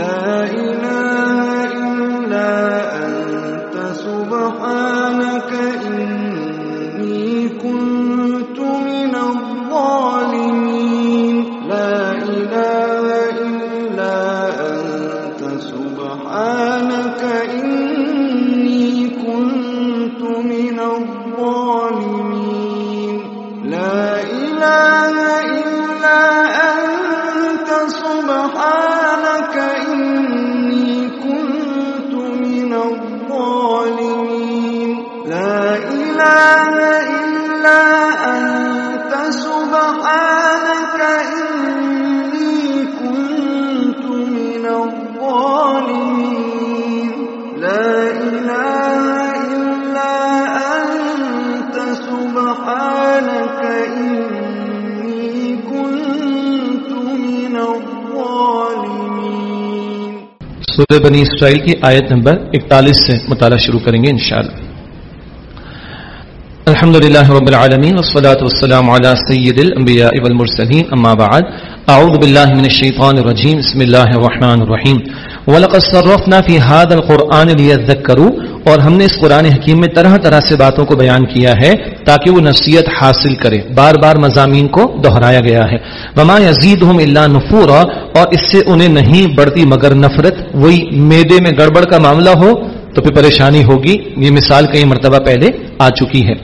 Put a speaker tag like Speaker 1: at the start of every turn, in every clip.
Speaker 1: لا
Speaker 2: بنی اسرائیل کی آیت نمبر اکتالیس سے مطالعہ شروع کریں گے انشاءاللہ. الحمد للہ رب العالمین والصلاة والسلام على سید الانبیاء والمرسلین. اما بعد، اعوذ باللہ من الشیطان الرجیم. بسم اللہ الرحمن الرحیم. وَلَقَدْ صَرَّفْنَا فِي هَذَا الْقُرْآنِ لِيَذَّكَّرُوا اور ہم نے اس قرآن حکیم میں طرح طرح سے باتوں کو بیان کیا ہے تاکہ وہ نصیحت حاصل کرے۔ بار بار مضامین کو دہرایا گیا ہے۔ وما یزیدہم الا نفورا اور اس سے انہیں نہیں بڑھتی مگر نفرت۔ وہی میدے میں گڑبڑ کا معاملہ ہو تو پھر پریشانی ہوگی۔ یہ مثال کئی مرتبہ پہلے آ چکی ہے۔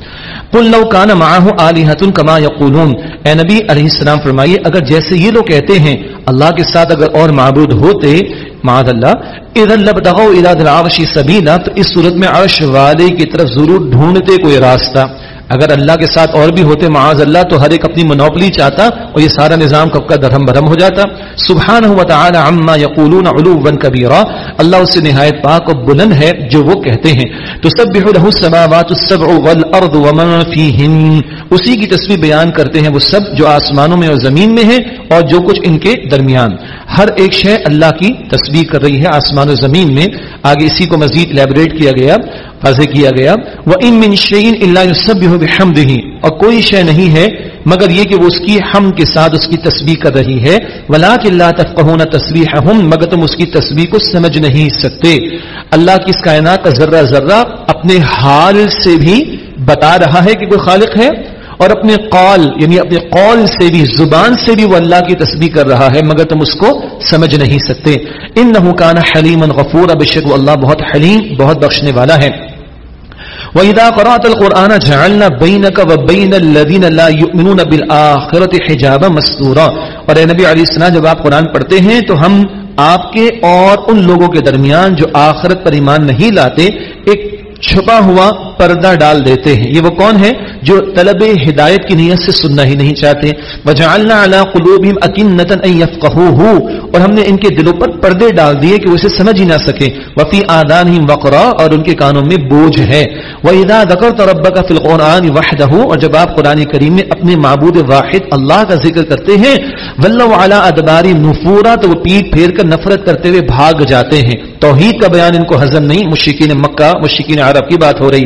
Speaker 2: قل لو کان معه الہۃ کما یقولون اے نبی علیہ السلام فرمائیے، اگر جیسے یہ لوگ کہتے ہیں، اللہ کے ساتھ اگر اور معبود ہوتے، معاذ اللہ، اذا لبتغوا الى العرش سبیلا تو اس صورت میں عرش والے کی طرف ضرور ڈھونڈتے کوئی راستہ۔ اگر اللہ کے ساتھ اور بھی ہوتے معاذ اللہ، تو ہر ایک اپنی منوپلی چاہتا اور یہ سارا نظام کب کا درہم برہم ہو جاتا۔ سبحانہ و تعالی عما یقولون علوا کبیرا۔ اللہ اس سے نہایت پاک اور بلند ہے جو وہ کہتے ہیں۔ تسبح له السماوات السبع والارض ومن فيهن اسی کی تسبیح بیان کرتے ہیں وہ سب جو آسمانوں میں اور زمین میں ہے اور جو کچھ ان کے درمیان۔ ہر ایک شے اللہ کی تسبیح کر رہی ہے آسمان و زمین میں۔ آگے اسی کو مزید لیبریٹ کیا گیا۔ واضح کیا گیا وہ ان من شعین اللہ سب بحمد ہی اور کوئی شے نہیں ہے، مگر یہ کہ وہ اس کی ہم کے ساتھ اس کی تسبیح کر رہی ہے۔ ولا کہ اللہ تفقہون تسبیح مگر تم اس کی تسبیح کو سمجھ نہیں سکتے۔ اللہ کی اس کائنات کا ذرہ ذرہ اپنے حال سے بھی بتا رہا ہے کہ کوئی خالق ہے، اور اپنے قول یعنی اپنے قول سے بھی، زبان سے بھی وہ اللہ کی تسبیح کر رہا ہے، مگر تم اس کو سمجھ نہیں سکتے۔ ان نہ حلیم غفور اب اللہ بہت حلیم، بہت بخشنے والا ہے۔ وَإِذَا قَرَأْتَ الْقُرْآنَ جَعَلْنَا بَيْنَكَ وَبَيْنَ الَّذِينَ لَا يُؤْمِنُونَ بِالْآخِرَةِ حِجَابًا مَسْتُورًا اور اے نبی علیہ السلام، جب آپ قرآن پڑھتے ہیں تو ہم آپ کے اور ان لوگوں کے درمیان جو آخرت پر ایمان نہیں لاتے، ایک چھپا ہوا پردہ ڈال دیتے ہیں۔ یہ وہ کون ہے جو طلب ہدایت کی نیت سے سننا ہی نہیں چاہتے؟ وجعلنا علی قلوبہم اکنتا ان یفقہوہ اور ہم نے ان کے دلوں پر پردے ڈال دیے کہ وہ اسے سمجھ ہی نہ سکے وفی آذانہم وقرا اور ان کے کانوں میں بوجھ ہے۔ واذا ذکرت ربک فی القرآن وحدہ اور جب آپ قرآن کریم میں اپنے معبود واحد اللہ کا ذکر کرتے ہیں ولو علی ادباری نفورا تو وہ پیٹ پھیر کر نفرت کرتے ہوئے بھاگ جاتے ہیں۔ توحید کا بیان ان کو ہضم نہیں، مشرکین مکہ، مشرکین عرب۔ کی بات ہو رہی۔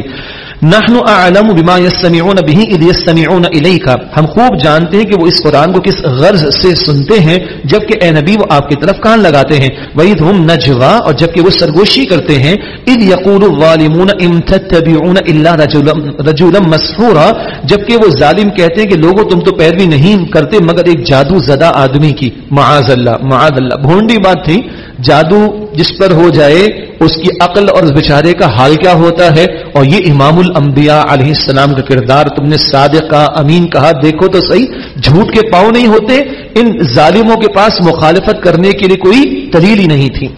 Speaker 2: نحن اعلم بما يستمعون به اذ يستمعون اليك ہم خوب جانتے ہیں کہ وہ اس قرآن کو کس غرض سے سنتے ہیں، جبکہ اے نبی وہ آپ کی طرف کان لگاتے ہیں۔ وَإِذْ هُمْ نَجْوَا اور جبکہ وہ سرگوشی کرتے ہیں۔ اذ يقول الظالمون ان تتبعون الا رجلا رجلا مسحورا۔ جبکہ وہ ظالم کہتے ہیں کہ لوگوں تم تو پیروی نہیں کرتے، مگر ایک جادو زدہ آدمی کی۔ معاذ اللہ معاذ اللہ۔ بھونڈی بات تھی۔ جادو جس پر ہو جائے، اس کی عقل اور اس بیچارے کا حال کیا ہوتا ہے؟ اور یہ امام الانبیاء علیہ السلام کا کردار تم نے صادق کہا امین کہا، دیکھو تو صحیح، جھوٹ کے پاؤں نہیں ہوتے، ان ظالموں کے پاس مخالفت کرنے کے لیے کوئی دلیل ہی نہیں تھی۔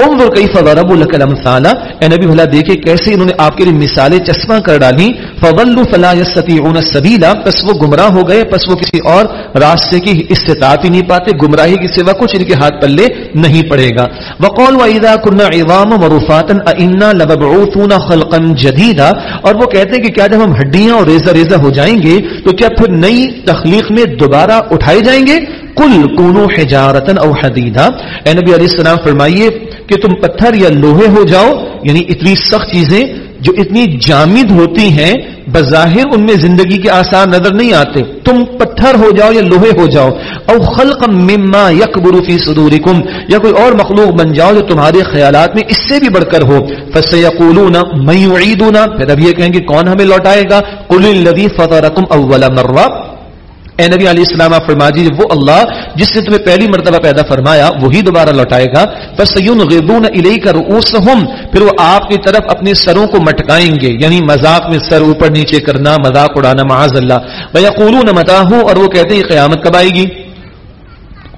Speaker 2: انظر کیف ضرب لك الامثال۔ اے نبی بھلا دیکھے کیسے انہوں نے آپ کے لیے مثالیں چشمہ کر ڈالی۔ فضلوا فلا يستطيعون السبيل۔ پس وہ گمراہ ہو گئے، پس وہ کسی اور راستے کی استطاعت ہی نہیں پاتے، گمراہی کے سوا کچھ ان کے ہاتھ پلے نہیں پڑے گا۔ وقول واذا كنا عظاما ورفاتا ائنا لمبعوثون خلقا جديدا۔ اور وہ کہتے ہیں کہ کیا جب ہم ہڈیاں اور ریزہ ریزہ ہو جائیں گے، تو کیا پھر نئی تخلیق میں دوبارہ اٹھائے جائیں گے؟ کل کونو حجارتن او حدیدہ اے نبی علیہ السلام، فرمائیے کہ تم پتھر یا لوہے ہو جاؤ یعنی اتنی سخت چیزیں جو اتنی جامد ہوتی ہیں، بظاہر ان میں زندگی کے آسار نظر نہیں آتے۔ تم پتھر ہو جاؤ یا لوہے ہو جاؤ۔ او خلق مما یکبر فی صدورکم۔ یا کوئی اور مخلوق بن جاؤ جو تمہارے خیالات میں اس سے بھی بڑھ کر ہو۔ فسیقولون، من یعیدنا پھر اب یہ کہیں گے کون ہمیں لوٹائے گا؟ قل الذی فطرکم اول مرہ۔ اے نبی علیہ السلام فرما دیجیے وہ اللہ جس نے تمہیں پہلی مرتبہ پیدا فرمایا، وہی دوبارہ لوٹائے گا۔ فسیون غیبون الی کا رؤوسہم پھر وہ آپ کی طرف اپنے سروں کو مٹکائیں گے۔ یعنی مذاق میں سر اوپر نیچے کرنا، مذاق اڑانا، معاذ اللہ۔ ویقولون متاہو اور وہ کہتے ہیں قیامت کب آئے گی؟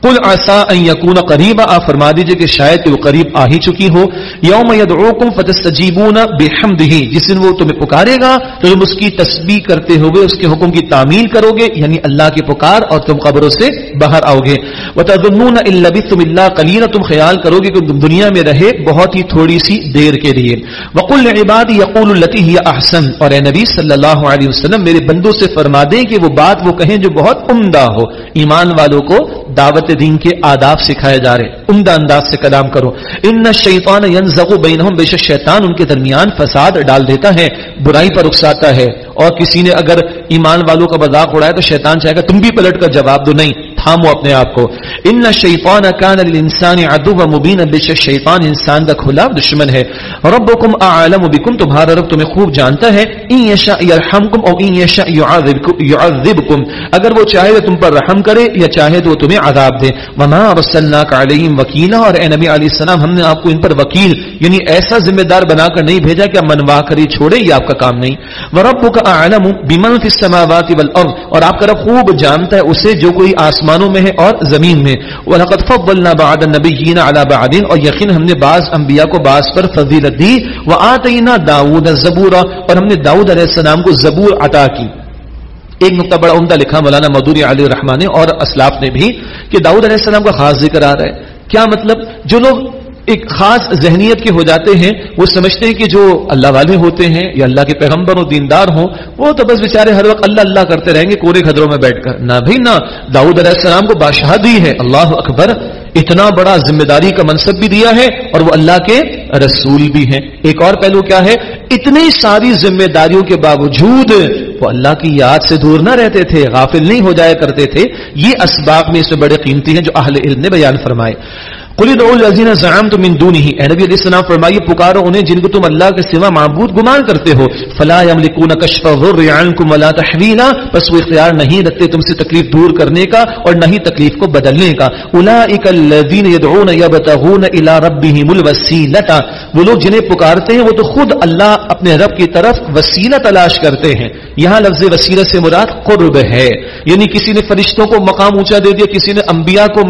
Speaker 2: کل آسا یقون قریب آ فرما دیجیے کہ شاید کہ وہ قریب آ ہی چکی ہو۔ یوم یدعوکم فتستجیبون بحمدہ جس دن وہ تمہیں پکارے گا، تو تم اس کی تسبیح کرتے ہوئے، اس کے حکم کی تعمیل کرو گے یعنی اللہ کی پکار اور تم قبروں سے باہر آؤ گے وتظنون ان لبثتم الا قليلا، تم خیال کرو گے کہ تم دنیا میں رہے بہت ہی تھوڑی سی دیر کے لیے۔ وقل لعبادی یقول التي هي احسن اور اے نبی صلی اللہ علیہ وسلم، میرے بندوں سے فرما دیں کہ وہ بات وہ کہیں جو بہت عمدہ ہو۔ ایمان والوں کو دعوت دین کے آداب سکھائے جا رہے عمدہ انداز سے کلام کرو۔ ان شیطان ینزغ بینہم، بے شک شیطان ان کے درمیان فساد ڈال دیتا ہے، برائی پر اکساتا ہے۔ اور کسی نے اگر ایمان والوں کا مذاق اڑایا تو شیطان چاہے گا، تم بھی پلٹ کر جواب دو۔ نہیں تھامو اپنے آپ کو۔ ان شیطان کان للانسان عدو مبین بے شک شیطان انسان کا کھلا دشمن ہے۔ ربکم اعلم بكم۔ تمہارا رب تمہیں خوب جانتا ہے۔ ان یشاء یرحمکم او ان یشاء يعذبکم اگر وہ چاہے تو تم پر رحم کرے یا چاہے تو تمہیں عذاب دے۔ وما ارسلناک علیہم وکیلا اور اے نبی علیہ السلام، ہم نے آپ کو ان پر وکیل یعنی ایسا ذمہ دار بنا کر نہیں بھیجا کہ منوا کر ہی چھوڑے یہ آپ کا کام نہیں۔ وربک اعلم بمن فی السماوات والارض اور آپ کا رب خوب جانتا ہے، اسے جو کوئی آسمان آسمانوں میں ہے اور زمین میں. وَلَقَدْ فَضَّلْنَا بعض النَّبِيِّينَ عَلَى بعض اور یقین ہم نے بعض انبیاء کو بعض پر فضیلت دی. وَآتَيْنَا دَاوُدَ الزَّبُورَ اور ہم نے داؤد علیہ السلام کو زبور عطا کی. ایک نقطہ بڑا عمدہ لکھا مولانا مدوری علی رحمان نے اور اسلاف نے بھی کہ داؤد علیہ السلام کا خاص ذکر آ رہا ہے. کیا مطلب؟ جو لوگ ایک خاص ذہنیت کے ہو جاتے ہیں، وہ سمجھتے ہیں کہ جو اللہ والے ہوتے ہیں یا اللہ کے پیغمبر و دیندار ہوں، وہ تو بس بیچارے ہر وقت اللہ اللہ کرتے رہیں گے کورے خدروں میں بیٹھ کر۔ نہ بھی نہ، داؤد علیہ السلام کو بادشاہ دی ہے۔ اللہ اکبر، اتنا بڑا ذمہ داری کا منصب بھی دیا ہے اور وہ اللہ کے رسول بھی ہیں۔ ایک اور پہلو کیا ہے؟ اتنی ساری ذمہ داریوں کے باوجود وہ اللہ کی یاد سے دور نہ رہتے تھے، غافل نہیں ہو جایا کرتے تھے۔ یہ اسباب میں اس میں بڑے قیمتی ہیں جو اہل علم نے بیان فرمائے۔ قل ادعوا الذين زعمتم من دونه۔ اے نبی علیہ السلام فرمائیے، پکارو انہیں جن کو تم اللہ کے سوا معبود گمان کرتے ہو۔ فلا يملكون كشف الضر عنكم ولا تحويلا۔ بس وہ اختیار نہیں رکھتے تم سے تکلیف دور کرنے کا اور نہ ہی تکلیف کو بدلنے کا۔ اولئک الذين يدعون يبتغون الى ربهم الوسيله وہ لوگ جنہیں پکارتے ہیں، وہ تو خود اللہ اپنے رب کی طرف وسیلہ تلاش کرتے ہیں۔ یہاں لفظ وسیلہ سے مراد قرب ہے۔ یعنی کسی نے فرشتوں کو مقام اونچا دے دیا، کسی نے انبیاء کو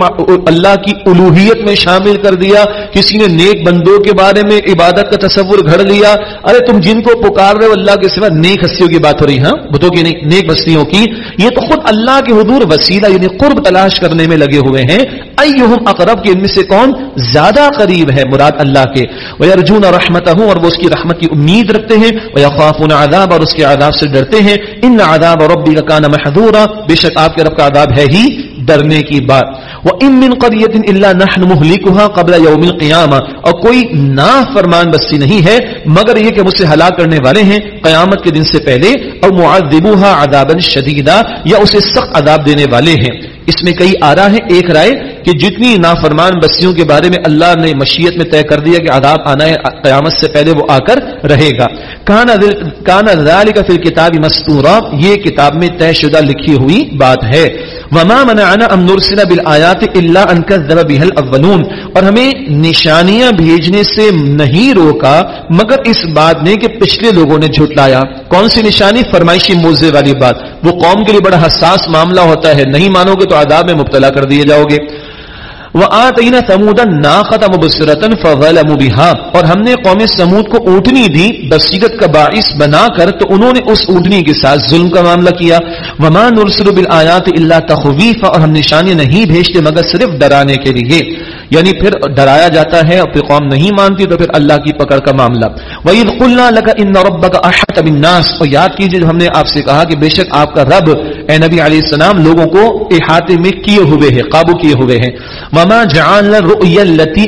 Speaker 2: اللہ کی الوہیت میں میں شامل کر دیا، کسی نے نیک بندوں کے بارے میں عبادت کا تصور گھڑ لیا، ارے تم جن کو پکار رہے ہو اللہ کے سوا نیک ہستیوں کی بات ہو رہی ہاں؟ بتوں کی نیک بستیوں کی۔ یہ تو خود اللہ کے حضور وسیلہ یعنی قرب تلاش کرنے میں لگے ہوئے ہیں۔ ایہم اقرب کے ان میں سے کون زیادہ قریب ہے مراد اللہ کے۔ وہ ارجون رحمت ہوں اور وہ اس کی رحمت کی امید رکھتے ہیں۔ وہ خوافون عذاب، اور اس کے عذاب سے ڈرتے ہیں۔ ان عذاب اور ربی کا کانا محدورا بے شک آپ کے رب کا عذاب ہے ہی ڈرنے کی بات۔ وہ ام من قریت اللہ نحن مہلکها قبل یوم القیامہ اور کوئی نا فرمان بستی نہیں ہے، مگر یہ کہ مجھ سے ہلاک کرنے والے ہیں قیامت کے دن سے پہلے اور معذبوها عذابا شدیدا، یا اسے سخت عذاب دینے والے ہیں۔ اس میں کئی آرا ہے ایک رائے کہ جتنی نافرمان بستیوں کے بارے میں اللہ نے مشیت میں طے کر دیا کہ عذاب آنا ہے، قیامت سے پہلے وہ آ کر رہے گا۔ کانا ذالک فی الکتاب مستورا، یہ کتاب میں طے شدہ لکھی ہوئی بات ہے۔ وما منعنا ام نرسل بالآیات الا ان كذب بها الاولون اور ہمیں نشانیاں بھیجنے سے نہیں روکا، مگر اس بات نے کہ پچھلے لوگوں نے جھٹلایا۔ کون سی نشانی؟ فرمائشی موزے والی بات۔ وہ قوم کے لیے بڑا حساس معاملہ ہوتا ہے۔ نہیں مانو گے تو عذاب میں مبتلا کر دیے جاؤ گے۔ وہ آتینا سمودا نا ختم بسرتن اور ہم نے قوم سمود کو اونٹنی دی، بصیرت کا باعث بنا کر تو انہوں نے اس اونٹنی کے ساتھ ظلم کا معاملہ کیا۔ وما نرسل بالآیات الا تخویفا اور ہم نشانی نہیں بھیجتے مگر صرف ڈرانے کے لیے۔ یعنی پھر ڈرایا جاتا ہے اور پھر قوم نہیں مانتی تو پھر اللہ کی پکڑ کا معاملہ۔ وعید قلنا لگا ان إِنَّ کا أَحَطَ بِالنَّاسِ اور یاد کیجیے جو ہم نے آپ سے کہا کہ بے شک آپ کا رب اے نبی علیہ السلام لوگوں کو احاطے میں کیے ہوئے ہیں، قابو کیے ہوئے ہیں۔ وما جان رتی التي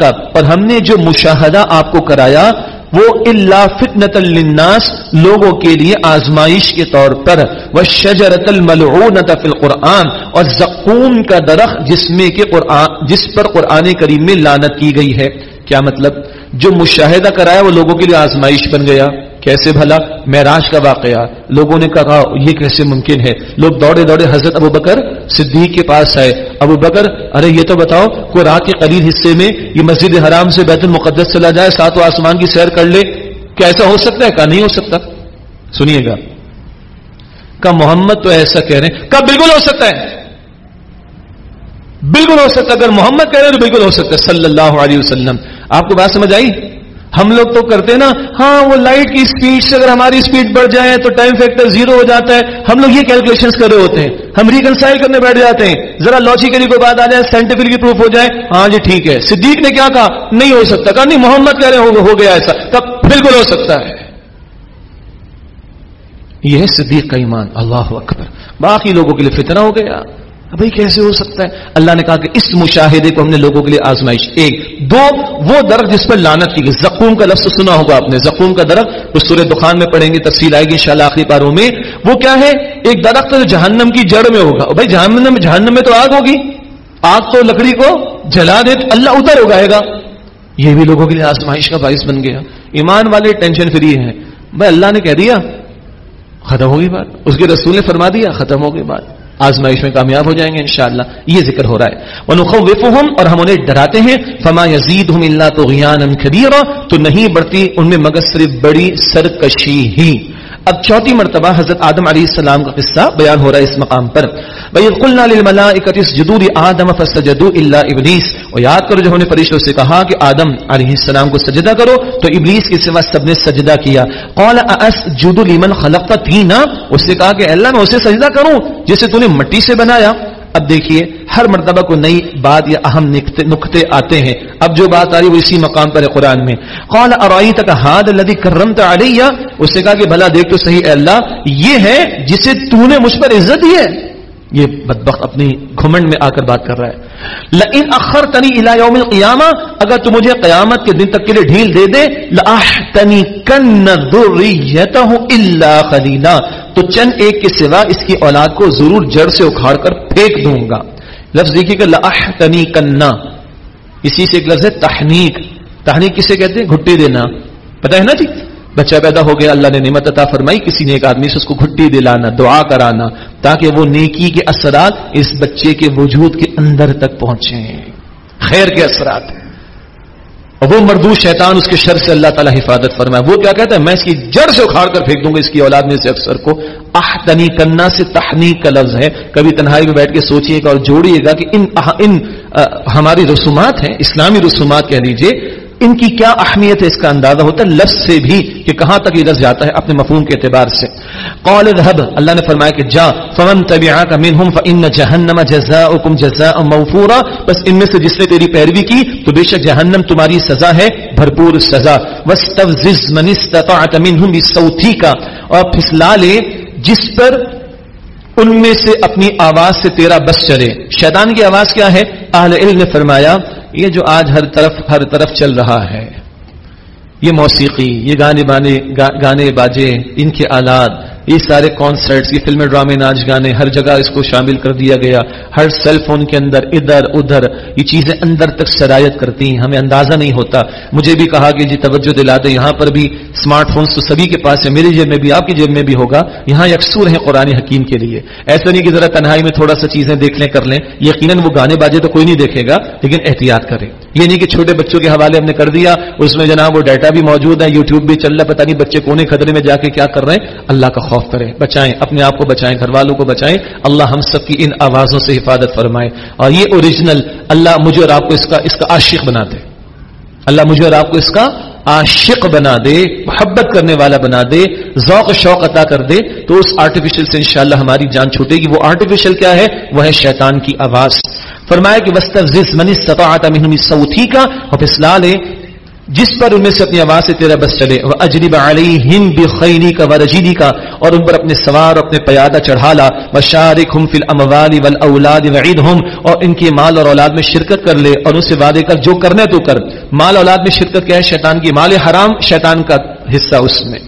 Speaker 2: کا پر ہم نے جو مشاہدہ آپ کو کرایا وہ اللہ فتنت للناس لوگوں کے لیے آزمائش کے طور پر وہ شجرت الملعونت فی القرآن، اور زقوم کا درخت جس میں کہ قرآن، جس پر قرآن کریم میں لانت کی گئی ہے۔ کیا مطلب؟ جو مشاہدہ کرایا وہ لوگوں کے لیے آزمائش بن گیا۔ کیسے بھلا؟ معراج کا واقعہ۔ لوگوں نے کہا، یہ کیسے ممکن ہے؟ لوگ دوڑے دوڑے حضرت ابو بکر صدیق کے پاس آئے۔ ابو بکر، ارے یہ تو بتاؤ کوئی رات کے قریب حصے میں یہ مسجد حرام سے بیت المقدس چلا جائے، ساتوں آسمان کی سیر کر لے۔ کیسا ہو سکتا ہے؟ کہا نہیں ہو سکتا؟ سنیے گا۔ کا محمد تو ایسا کہہ رہے ہیں؟ کب بالکل ہو سکتا ہے؟ بالکل ہو سکتا ہے۔ اگر محمد کہہ رہے ہیں تو بالکل ہو سکتا ہے۔ صلی اللہ علیہ وسلم۔ آپ کو بات سمجھ آئی؟ ہم لوگ تو کرتے ہیں نا ہاں وہ لائٹ کی اسپیڈ سے اگر ہماری اسپیڈ بڑھ جائے تو ٹائم فیکٹر زیرو ہو جاتا ہے۔ ہم لوگ یہ کیلکولیشن کر رہے ہوتے ہیں۔ ہم ریکنسائل کرنے بیٹھ جاتے ہیں۔ ذرا لاجیکلی کوئی بات آ جائے سائنٹیفکلی پروف ہو جائے ہاں جی ٹھیک ہے۔ صدیق نے کیا کہا؟ نہیں ہو سکتا۔ کہا، نہیں، محمد کہہ رہے ہو گیا ایسا۔ تب بالکل ہو سکتا ہے۔ یہ ہے صدیق کا ایمان۔ اللہ اکبر۔ باقی لوگوں کے لیے فتنہ ہو گیا۔ بھائی کیسے ہو سکتا ہے؟ اللہ نے کہا کہ اس مشاہدے کو ہم نے لوگوں کے لیے آزمائش۔ ایک۔ دو، وہ درخت جس پر لانت کی گئی۔ زقوم کا لفظ سنا ہوگا آپ نے۔ زقوم کا درخت تو سورہ دخان میں پڑھیں گے، تفصیل آئے گی ان آخری پاروں میں۔ وہ کیا ہے؟ ایک درخت جو جہنم کی جڑ میں ہوگا۔ بھائی، جہنم جہنم میں تو آگ ہوگی۔ آگ تو لکڑی کو جلا دے تو اللہ ادھر اگائے گا۔ یہ بھی لوگوں کے لیے آزمائش کا باعث بن گیا۔ ایمان والے ٹینشن فری ہیں۔ بھائی، اللہ نے کہہ دیا، ختم ہوگی بات۔ اس کے رسول نے فرما دیا، ختم ہوگی بات۔ آزمائش میں کامیاب ہو جائیں گے انشاءاللہ۔ یہ ذکر ہو رہا ہے۔ ونخوفهم اور ہم انہیں ڈراتے ہیں۔ فما يزيدهم الا طغيانا كبيرا۔ تو نہیں بڑھتی ان میں مگر صرف بڑی سرکشی ہی۔ اب چوتھی مرتبہ حضرت آدم علیہ السلام کا قصہ بیان ہو رہا ہے اس مقام پر. آدم قلنا للملائکۃ الا ابلیس اور یاد کرو جب ہم نے فرشتوں سے کہا کہ آدم علیہ السلام کو سجدہ کرو تو ابلیس کے سوا سب نے سجدہ کیا. قال اسجد لمن خلقت طینا اس نے کہا کہ اللہ میں اسے سجدہ کروں جسے تو نے مٹی سے بنایا. اب دیکھیے، ہر مرتبہ کو نئی بات یا اہم نقطے آتے ہیں۔ اب جو بات آ رہی وہ اسی مقام پر ہے قرآن میں۔ قال ارائی تک ہاد الذي کرمت علیہ؟ اس نے کہا کہ بھلا دیکھ تو صحیح اے اللہ، یہ ہے جسے تو نے مجھ پر عزت دی ہے۔ یہ بدبخت اپنی گھمنڈ میں آ کر بات کر رہا ہے۔ لئن اخرتنی الى یوم القیامہ، اگر تو مجھے قیامت کے دن تک کے لیے ڈھیل دے دے لاحتنی کن ذریتہ الا قلیلا، تو چند ایک کے سوا اس کی اولاد کو ضرور جڑ سے اکھاڑ کر پھینک دوں گا۔ لفظ دیکھیے کہ لاحتنی کننا اسی سے ایک لفظ ہے تحنیک۔ تحنیک کسے کہتے ہیں؟ گھٹی دینا۔ پتہ ہے نا جی؟ بچہ پیدا ہو گیا، اللہ نے نعمت عطا فرمائی، کسی نے ایک آدمی سے اس کو گھٹی دلانا، دعا کرانا۔ تاکہ وہ نیکی کے اثرات اس بچے کے وجود کے اندر تک پہنچے خیر کے اثرات۔ اور وہ مردو شیطان اس کے شر سے اللہ تعالیٰ حفاظت فرمائے۔ وہ کیا کہتا ہے؟ میں اس کی جڑ سے اکھاڑ کر پھینک دوں گا، اس کی اولاد میں سے اکثر کو۔ احتنی کرنا سے تحنیک کا لفظ ہے۔ کبھی تنہائی میں بیٹھ کے سوچئے گا اور جوڑیے گا کہ ان ان ہماری رسومات ہیں، اسلامی رسومات کہہ لیجیے ان کی کیا اہمیت ہے اس کا اندازہ ہوتا ہے لفظ سے بھی کہ کہاں تک یہ لفظ جاتا ہے اپنے مفہوم کے اعتبار سے۔ قول ذهب اللہ نے فرمایا کہ جا، فمن تبعك منهم فان جهنم جزاؤكم جزاء موفورا۔ بس ان میں سے جس نے تیری پیروی کی، تو بے شک جہنم تمہاری سزا ہے، بھرپور سزا۔ واستفزز من استطعت منهم بصوتك۔ اور پھسلا لے، جس پر ان میں سے اپنی آواز سے تیرا بس چلے۔ شیطان کی آواز کیا ہے؟ اہل علم نے فرمایا یہ جو آج ہر طرف ہر طرف چل رہا ہے، یہ موسیقی، یہ گانے بانے گانے باجے، ان کے آلات یہ سارے کانسرٹس یہ فلمیں، ڈرامے، ناچ، گانے، ہر جگہ اس کو شامل کر دیا گیا۔ ہر سیل فون کے اندر ادھر ادھر، یہ چیزیں اندر تک شرائط کرتی ہیں، ہمیں اندازہ نہیں ہوتا۔ مجھے بھی کہا کہ جی توجہ دلاتے یہاں پر بھی اسمارٹ فونس تو سبھی کے پاس ہے میری جیب میں بھی، آپ کی جیب میں بھی ہوگا۔ یہاں یکسور ہیں قرآن حکیم کے لیے۔ ایسا نہیں کہ ذرا تنہائی میں تھوڑا سا چیزیں دیکھ لیں، کر لیں۔ یقیناً وہ گانے بازے تو کوئی نہیں دیکھے گا، لیکن احتیاط کریں۔ یہ نہیں کہ چھوٹے بچوں کے حوالے ہم نے کر دیا، اس میں جناب وہ ڈیٹا بھی موجود ہے، یوٹیوب بھی چل رہا ہے، پتہ نہیں بچے کونے خطرے میں جا کے کیا کر رہے ہیں۔ اللہ کا خوف کریں، بچائیں، اپنے آپ کو بچائیں، گھر والوں کو بچائیں۔ اللہ ہم سب کی ان آوازوں سے حفاظت فرمائے۔ اور یہ اوریجنل اللہ مجھے اور آپ کو اس کا اس کا عاشق بنا دے۔ اللہ مجھے اور آپ کو اس کا عاشق بنا دے، محبت کرنے والا بنا دے، ذوق شوق عطا کر دے۔ تو اس آرٹیفیشل سے انشاءاللہ ہماری جان چھوٹے گی۔ وہ آرٹیفیشل کیا ہے؟ وہ ہے شیطان کی آواز۔ فرمایا کہ وسط منی سطاعت منہم سوتھی کا اور پھسلا لے، جس پر ان میں سے اپنی آواز سے تیرا بس چلے۔ وہ اجریب علی ہند بخینی کا و رجیدی کا اور ان پر اپنے سوار اور اپنے پیادہ چڑھا لا۔ و شارک ہم فل اموال ول اولاد وعید ہم اور ان کی مال اور اولاد میں شرکت کر لے، اور ان سے وعدے کر، جو کرنے تو کر۔ مال اولاد میں شرکت کیا ہے؟ شیطان کی مال حرام، شیطان کا حصہ اس میں۔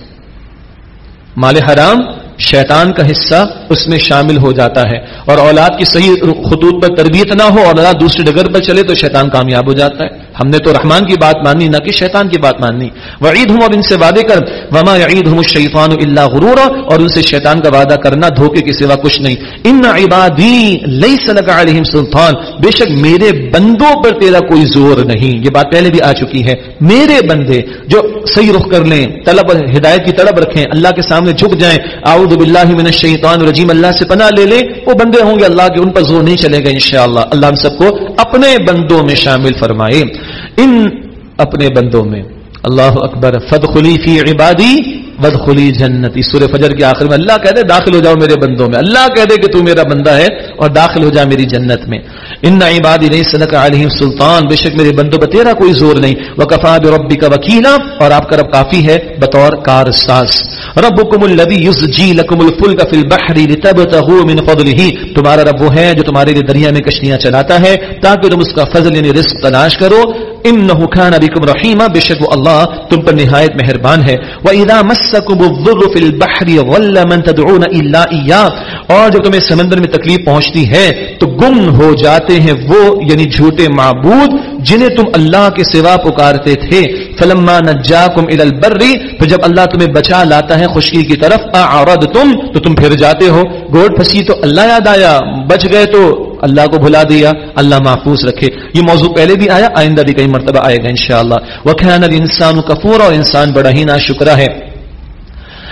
Speaker 2: مال حرام شیطان کا حصہ اس میں شامل ہو جاتا ہے اور اولاد کی صحیح خطوط پر تربیت نہ ہو اور اولاد دوسری ڈگر پر چلے تو شیطان کامیاب ہو جاتا ہے۔ ہم نے تو رحمان کی بات ماننی، نہ کہ شیطان کی بات ماننی۔ وعید ہوں اب ان سے وعدے کر، وما عید ہوں شیفان اللہ غرور اور ان سے شیطان کا وعدہ کرنا دھوکے کے سوا کچھ نہیں۔ ان عبادی لئی سلک علیہم سلطان۔ بے شک میرے بندوں پر تیرا کوئی زور نہیں۔ یہ بات پہلے بھی آ چکی ہے۔ میرے بندے، جو صحیح رخ کر لیں، طلب ہدایت کی طلب رکھیں، اللہ کے سامنے جھک جائیں، اعوذ باللہ من الشیطان الرجیم، اللہ سے پناہ لے لیں، وہ بندے ہوں گے اللہ کے، ان پر زور نہیں چلے گا انشاءاللہ۔ اللہ ہم سب کو اپنے بندوں میں شامل فرمائے۔ ان اپنے بندوں میں۔ اللہ اکبر فد خلی فی عبادی ود خلی جنتی۔ سورہ فجر کے آخر میں اللہ کہہ دے، داخل ہو جاؤ میرے بندوں میں۔ اللہ کہہ دے کہ تو میرا بندہ ہے اور داخل ہو جا میری جنت میں۔ ان عبادی نہیں صدق علیہ سلطان، بے شک میرے بندوں پر تیرا کوئی زور نہیں۔ وہ کفا ربی کا وکیلا، اور آپ کا رب کافی ہے بطور کار ساز ربکم الذی یسجی لکم الفلک فی البحر لتبتغوا من فضله تمہارا رب وہ ہے جو تمہارے لیے دریا میں کشتیاں چلاتا ہے، تاکہ تم اس کا فضل یعنی رزق تلاش کرو۔ انه كان بكم رحیما بے اللہ تم پر نہایت مہربان ہے. واذا مسکم الضر فی البحر ظل من تدعون الا اياه اور جب تمہیں سمندر میں تکلیف پہنچتی ہے تو گم ہو جاتے ہیں وہ یعنی جھوٹے معبود، جنہیں تم اللہ کے سوا پکارتے تھے. فلما نجاکم الى البر. پھر جب اللہ تمہیں بچا لاتا ہے خشکی کی طرف اعرض تم تو تم پھر جاتے ہو. گوڑ پھنسی تو اللہ یاد آیا، بچ گئے تو اللہ کو بھلا دیا، اللہ محفوظ رکھے۔ یہ موضوع پہلے بھی آیا، آئندہ بھی کئی مرتبہ آئے گا انشاءاللہ۔ وکھان الانسان کفور اور انسان بڑا ہی ناشکرا ہے۔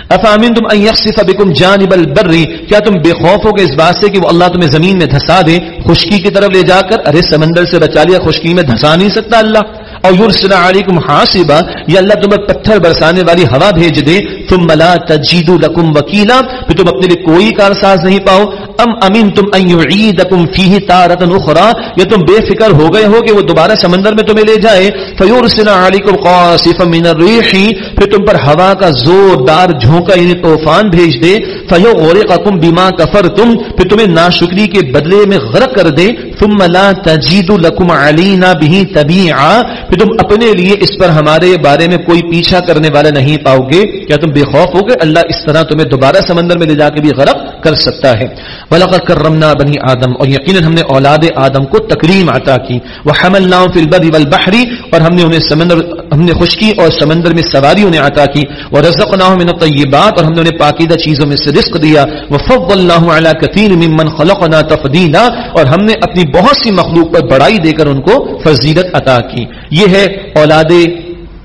Speaker 2: افامن تم یخصف بکم جانب البر؟ کیا تم بے خوف ہو گے اس بات سے کہ وہ اللہ تمہیں زمین میں دھسا دے، خشکی کی طرف لے جا کر ارے سمندر سے بچا لیا، خشکی میں دھسا نہیں سکتا اللہ۔ اور یرسل علیکم حاسبا یا اللہ تمہیں پتھر برسانے والی ہوا بھیج دے۔ تم ملا تجید لکم وکیلا پھر تم اپنے لیے کوئی کارساز نہیں پاؤ۔ ام امین تم ان فیہ تارتا اخرى? یا تم بے فکر ہو گئے ہو کہ وہ دوبارہ سمندر میں تمہیں لے جائے؟ فیورسل علیکم قاصفا من الريح پھر تم پر ہوا کا زوردار جھونکا یعنی طوفان بھیج دے۔ فیغرقکم بما کفرتم، پھر تمہیں ناشکری کے بدلے میں غرق کر دے۔ ثم لا تجید لکم علینا به تبیعا۔ پھر تم اپنے لیے اس پر ہمارے بارے میں کوئی پیچھا کرنے والا نہیں پاؤ گے۔ کیا تم بے خوف ہو گے اللہ اس طرح تمہیں دوبارہ سمندر میں لے جا کے بھی غرق کر سکتا ہے۔ وَلَقَدْ كَرَّمْنَا بَنِي آدم، اور یقیناً ہم نے اولاد آدم کو تکریم عطا کی۔ وَحَمَلْنَاهُمْ فِي الْبَرِّ وَالْبَحْرِ، اور ہم نے انہیں سمندر، ہم نے خشکی اور سمندر میں سواری انہیں عطا کی۔ وَرَزَقْنَاهُمْ مِنَ الطَّيِّبَاتِ، اور ہم نے انہیں پاکیزہ چیزوں میں سے رزق دیا۔ وَفَضَّلْنَاهُ عَلَى كَثِيرٍ مِمَّنْ خَلَقْنَا تَفْضِيلًا، اور ہم نے اپنی بہت سی مخلوق پر بڑائی دے کر ان کو فضیلت عطا کی۔ یہ ہے اولاد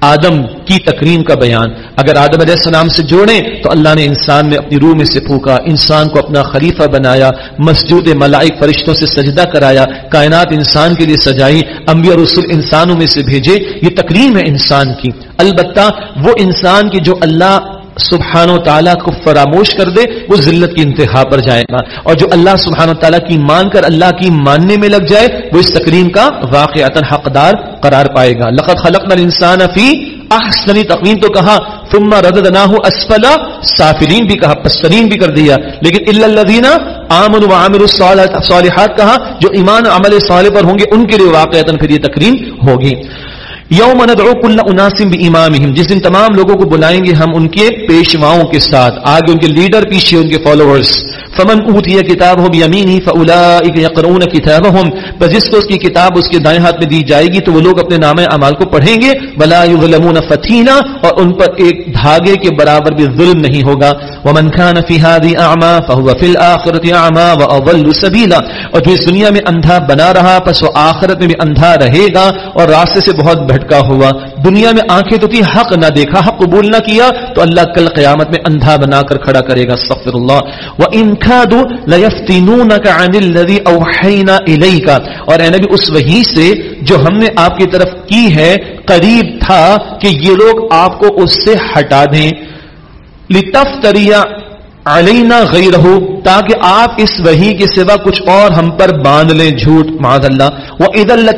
Speaker 2: آدم کی تکریم کا بیان۔ اگر آدم علیہ السلام سے جوڑیں، تو اللہ نے انسان میں اپنی روح میں سے پھونکا، انسان کو اپنا خلیفہ بنایا مسجود ملائک فرشتوں سے سجدہ کرایا، کائنات انسان کے لیے سجائی، انبیاء رسول انسانوں میں سے بھیجے۔ یہ تکریم ہے انسان کی۔ البتہ وہ انسان کی جو اللہ سبحان و تعالیٰ کو فراموش کر دے، وہ ذلت کی انتہا پر جائے گا۔ اور جو اللہ سبحان و تعالیٰ کی مان کر اللہ کی ماننے میں لگ جائے، وہ اس تقریم کا واقع حقدار قرار پائے گا۔ لقت خلق انسان فی احسنی تقویم تو کہا، ثم رددناہ اسفلا سافرین بھی کہا، پسترین بھی کر دیا۔ لیکن الا الذین آمنوا وعملوا الصالحات کہا، جو ایمان عمل صالح پر ہوں گے، ان کے لیے واقعتا پھر یہ تقریم ہوگی۔ یوم ندعو کل اناسم بامامہم۔ جس دن تمام لوگوں کو بلائیں گے ہم ان کے پیشواؤں کے ساتھ۔ آگے ان کے لیڈر پیچھے ان کے فالوورز فمن اوتی کتاب ہو یمینی فاولئک یقرؤون کتابهم بس جس کو اس کی کتاب اس کے دائیں ہاتھ میں دی جائے گی تو وہ لوگ اپنے نام اعمال کو پڑھیں گے۔ ولا یظلمون فتینا اور ان پر ایک دھاگے کے برابر بھی ظلم نہیں ہوگا۔ ومن كان في هذه اعمى فهو في الاخره اعمى واضل سبيلا اور جو اس دنیا میں اندھا بنا رہا، پس وہ آخرت میں بھی اندھا رہے گا۔ اور راستے سے بہت بھٹ بھٹکا ہوا۔ دنیا میں آنکھیں تو تھی، حق نہ دیکھا، حق قبول نہ کیا۔ تو اللہ کل قیامت میں اندھا بنا کر کھڑا کرے گا استغفر اللہ وان كادوا ليفتنونك اور اے نبی، اس وحی سے جو ہم نے آپ کی طرف کی ہے، قریب تھا کہ یہ لوگ آپ کو اس سے ہٹا دیں۔ لتفتریا علینا غیر تاکہ آپ اس وہی کے سوا کچھ اور ہم پر باندھ لیں جھوٹ معاذ اللہ وہ عید اللہ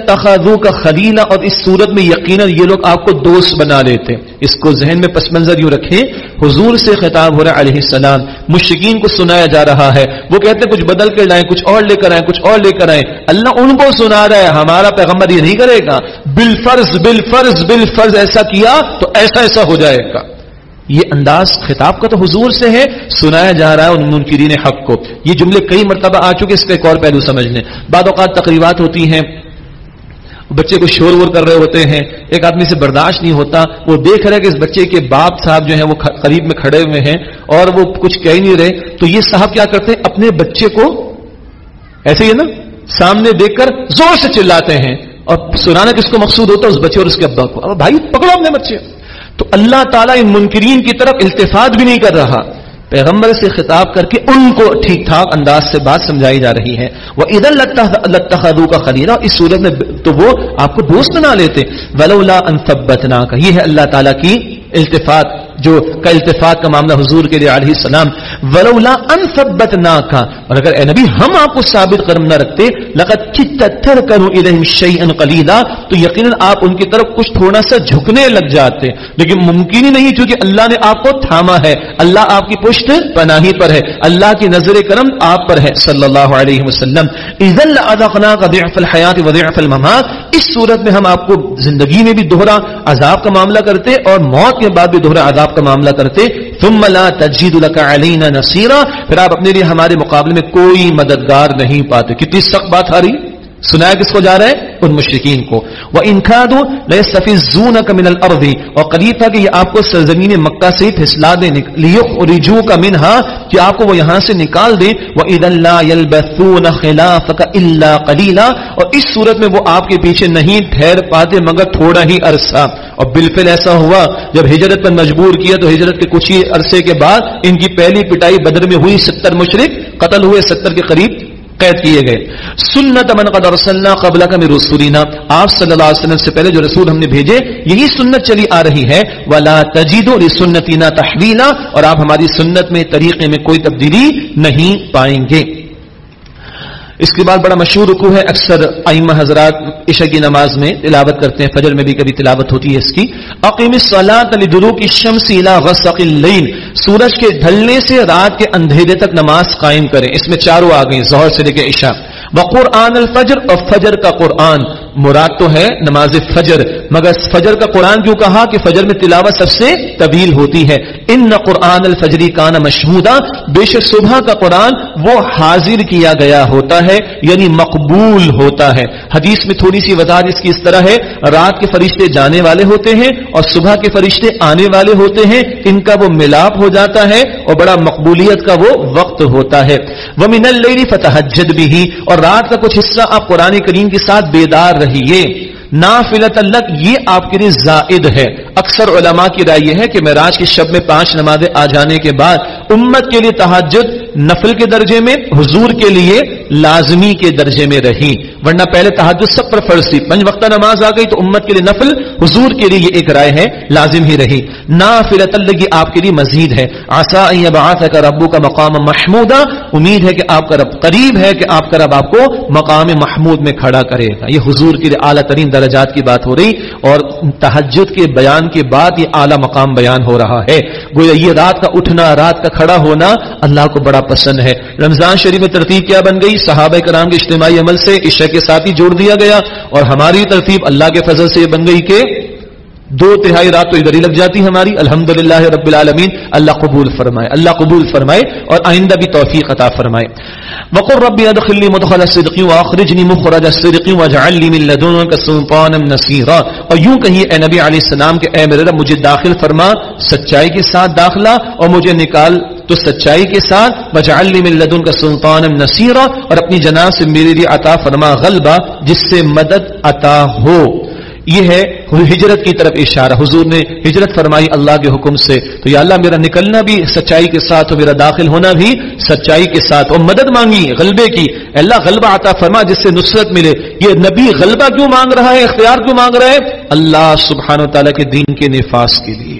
Speaker 2: کا خلیلہ اور اس صورت میں یقیناً یہ لوگ آپ کو دوست بنا لیتے۔ اس کو ذہن میں پس منظر یوں رکھیں، حضور سے خطاب ہو رہا علیہ السلام مشکین کو سنایا جا رہا ہے۔ وہ کہتے ہیں، کچھ بدل کر لائیں، کچھ اور لے کر آئیں، کچھ اور لے کر آئیں۔ اللہ ان کو سنا رہا ہے، ہمارا پیغمبر یہ نہیں کرے گا۔ بال فرض بال فرض فرض ایسا کیا تو ایسا ایسا ہو جائے گا۔ یہ انداز خطاب کا تو حضور سے ہے، سنایا جا رہا ہے ان منکرین حق کو۔ یہ جملے کئی مرتبہ آ چکے اس کا ایک اور پہلو سمجھ لیں۔ بعد اوقات تقریبات ہوتی ہیں، بچے کو شور وور کر رہے ہوتے ہیں، ایک آدمی سے برداشت نہیں ہوتا، وہ دیکھ رہا ہے کہ اس بچے کے باپ صاحب جو ہیں وہ قریب میں کھڑے ہوئے ہیں اور وہ کچھ کہہ نہیں رہے۔ تو یہ صاحب کیا کرتے ہیں؟ اپنے بچے کو، ایسے ہی ہے نا، سامنے دیکھ کر زور سے چلاتے ہیں اور سنانا کس کو مقصود ہوتا ہے، اس بچے اور اس کے ابا کو۔ بھائی، پکڑو اپنے بچے۔ تو اللہ تعالیٰ ان منکرین کی طرف التفات بھی نہیں کر رہا۔ پیغمبر سے خطاب کر کے ان کو ٹھیک ٹھاک انداز سے بات سمجھائی جا رہی ہے۔ وہ ادھر لگتا خدو کا خلیرہ اس صورت میں تو وہ آپ کو دوست بنا لیتے۔ ولولا انفبت نہ یہ ہے اللہ تعالیٰ کی التفات، جو کا التفاق کا معاملہ حضور کے لیے علیہ السلام، ولولا انثبتنا کا اور اگر اے نبی ہم آپ کو ثابت قدم نہ رکھتے، لقد تتر کرو الہم شیئا قلیلا تو یقینا آپ ان کی طرف کچھ تھوڑا سا جھکنے لگ جاتے۔ لیکن ممکن ہی نہیں کیونکہ اللہ نے آپ کو تھاما ہے۔ اللہ آپ کی پشت پناہی پر ہے۔ اللہ کی نظر کرم آپ پر ہے، صلی اللہ علیہ وسلم۔ اذا لاذقناك ضعف الحیات وضعف الممات، اس صورت میں ہم آپ کو زندگی میں بھی دوہرا عذاب کا معاملہ کرتے اور موت کے بعد بھی دوہرا عذاب کا معاملہ کرتے، ثم لا تجید لك علينا نصيرا پھر آپ اپنے لیے ہمارے مقابلے میں کوئی مددگار نہیں پاتے۔ کتنی سخت بات آ رہی سنایا کس کو جا رہا ہے؟ ان مشرقین کو۔ وہ انخا دو لیے زون کا من الردی اور قریب تھا کہ یہ آپ کو سرزمین مکہ سے پھسلا دے رجوع کا منہا، کہ آپ کو وہ یہاں سے نکال دے۔ وہ عید اللہ یلبون خلاف کا اللہ کلیلہ اور اس صورت میں وہ آپ کے پیچھے نہیں ٹھہر پاتے، مگر تھوڑا ہی عرصہ۔ اور بالفل ایسا ہوا، جب ہجرت پر مجبور کیا تو ہجرت کے کچھ ہی عرصے کے بعد ان کی پہلی پٹائی بدر میں ہوئی، ستر مشرق قتل ہوئے، ستر کے قریب۔ قید کیے گئے۔ سنت من قد ارسلنا قبل کا رسولنا۔ آپ صلی اللہ علیہ وسلم سے پہلے جو رسول ہم نے بھیجے، یہی سنت چلی آ رہی ہے۔ ولا تجید لسنتنا تحویلا اور آپ ہماری سنت میں، طریقے میں کوئی تبدیلی نہیں پائیں گے۔ اس کے بعد بڑا مشہور رکو ہے اکثر ائمہ حضرات عشاء کی نماز میں تلاوت کرتے ہیں، فجر میں بھی کبھی تلاوت ہوتی ہے اس کی۔ عقیم صلاحت علی درو کی شمس غسق الین سورج کے ڈھلنے سے رات کے اندھیرے تک نماز قائم کریں۔ اس میں چاروں آ گئی ظہر سے لے کے عشاء۔ وقرآن الفجر اور فجر کا قرآن۔ مراد تو ہے نماز فجر۔ مگر فجر کا قرآن کیوں کہا کہ فجر میں تلاوت سب سے طویل ہوتی ہے۔ ان نہ قرآن الفجری کانا مشہودہ بے شک صبح کا قرآن وہ حاضر کیا گیا ہوتا ہے یعنی مقبول ہوتا ہے۔ حدیث میں تھوڑی سی وضاحت اس کی اس طرح ہے۔ رات کے فرشتے جانے والے ہوتے ہیں اور صبح کے فرشتے آنے والے ہوتے ہیں۔ ان کا وہ ملاپ ہو جاتا ہے اور بڑا مقبولیت کا وہ وقت ہوتا ہے۔ وہ من اللیل فتحجد بھی اور رات کا کچھ حصہ آپ قرآن کریم کے ساتھ بیدار رہیے نافلت اللہ یہ آپ کے لیے زائد ہے۔ اکثر علماء کی رائے یہ ہے کہ معراج کی شب میں پانچ نمازیں آ جانے کے بعد امت کے لیے تحجد نفل کے درجے میں، حضور کے لیے لازمی کے درجے میں رہی ورنہ پہلے تحجد سب پر فرض تھی۔ پنج وقتہ نماز آ گئی تو امت کے لیے نفل حضور کے لیے ایک رائے ہے، لازم ہی رہی۔ نافلت اللہ آپ کے لیے مزید ہے۔ آسا بات ہے ربو کا مقام محمودہ امید ہے کہ آپ کا رب قریب ہے، کہ آپ کا رب آپ کو مقام محمود میں کھڑا کرے گا۔ یہ حضور کے لیے اعلیٰ ترین درجات کی بات ہو رہی، اور تحجد کے بیان کے بعد یہ اعلیٰ مقام بیان ہو رہا ہے۔ گویا یہ رات کا اٹھنا، رات کا کھڑا ہونا اللہ کو بڑا پسند ہے۔ رمضان شریف میں ترتیب کیا بن گئی؟ صحابہ کرام کے اجتماعی عمل سے عشاء کے ساتھ ہی جوڑ دیا گیا اور ہماری ترتیب اللہ کے فضل سے یہ بن گئی کہ دو تہائی رات تو ادھر ہی لگ جاتی ہماری۔ الحمد رب العالمین۔ اللہ قبول فرمائے۔ اللہ قبول فرمائے اور آئندہ بھی توفیق عطا فرمائے۔ وقر ربی ادخلنی مدخل الصدقی واخرجنی مخرج الصدقی واجعل لی من لدنک سلطانا نصیرا۔ اور یوں کہیے، اے نبی علیہ السلام کہ اے میرے رب، مجھے داخل فرما، سچائی کے ساتھ داخلہ، اور مجھے نکال تو سچائی کے ساتھ وجعل لی من لدنک سلطانا نصیرا۔ اور اپنی جناب سے میرے لیے عطا فرما غلبہ، جس سے مدد عطا ہو۔ یہ ہے ہجرت کی طرف اشارہ۔ حضور نے ہجرت فرمائی اللہ کے حکم سے۔ تو یا اللہ میرا نکلنا بھی سچائی کے ساتھ اور میرا داخل ہونا بھی سچائی کے ساتھ۔ اور مدد مانگی، غلبے کی۔ اللہ، غلبہ عطا فرما جس سے نصرت ملے۔ یہ نبی غلبہ کیوں مانگ رہا ہے؟ اختیار کیوں مانگ رہا ہے؟ اللہ سبحانہ و تعالیٰ کے دین کے نفاذ کے لیے۔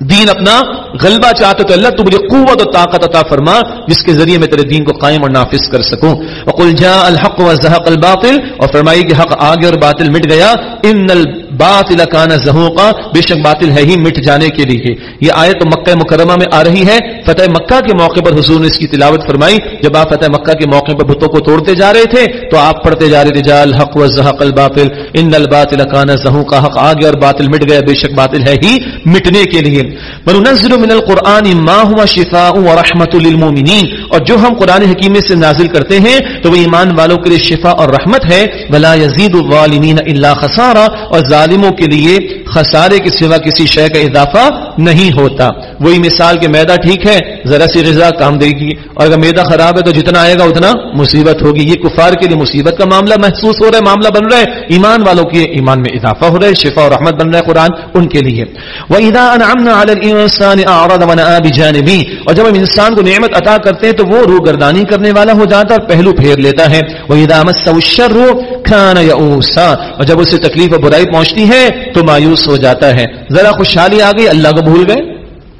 Speaker 2: دین اپنا غلبہ چاہتے تو اللہ تو مجھے قوت و طاقت عطا فرما، جس کے ذریعے میں تیرے دین کو قائم اور نافذ کر سکوں۔ وقل جاء الحق وزهق الباطل اور فرمائی کہ حق آگے اور باطل مٹ گیا۔ ان الباطل كان زهوقا بے شک باطل ہے ہی مٹ جانے کے لیے۔ یہ آیت مکہ مکرمہ میں آ رہی ہے۔ فتح مکہ کے موقع پر حضور نے اس کی تلاوت فرمائی۔ جب آپ فتح مکہ کے موقع پر بتوں کو توڑتے جا رہے تھے، تو آپ پڑھتے جا رہے تھے، جال حق و زحق الباطل، ان الباطل كان زهوقا حق آگے اور باطل مٹ گیا، بے شک باطل ہے ہی مٹنے کے لیے۔ وننزل من القرآن ما هو شفاء ورحمة للمؤمنین۔ اور جو ہم قرآن حکیم سے نازل کرتے ہیں، تو وہ ایمان والوں کے لیے شفا اور رحمت ہے۔ ولا يزيد الظالمین الا خسارا۔ اور ظالموں کے لیے خسارے کے سوا کسی شے کا اضافہ نہیں ہوتا۔ وہی مثال کے میدا ٹھیک ہے، ذرا سی غذا، کام دے گی۔ اور اگر میدا خراب ہے تو جتنا آئے گا اتنا مصیبت ہوگی۔ یہ کفار کے لیے مصیبت کا معاملہ محسوس ہو رہا ہے، معاملہ بن رہا ہے۔ ایمان والوں کے ایمان میں اضافہ ہو رہا ہے شفا اور رحمت بن رہا ہے قرآن ان کے لیے۔ وَإِذَا أَنْعَمْنَا عَلَى الْإِنسَانِ أَعْرَضَ وَنَأَى بِجَانِبِهِ۔ اور جب ہم انسان کو نعمت عطا کرتے ہیں تو وہ روح گردانی کرنے والا ہو جاتا ہے اور پہلو پھیر لیتا ہے۔ وَإِذَا مَسَّهُ الشَّرُّ كَانَ يَئُوسًا اور جب اسے تکلیف اور برائی پہنچتی ہے تو مایوس ہو جاتا ہے۔ ذرا خوشحالی آ گئی، اللہ کو بھول گئے۔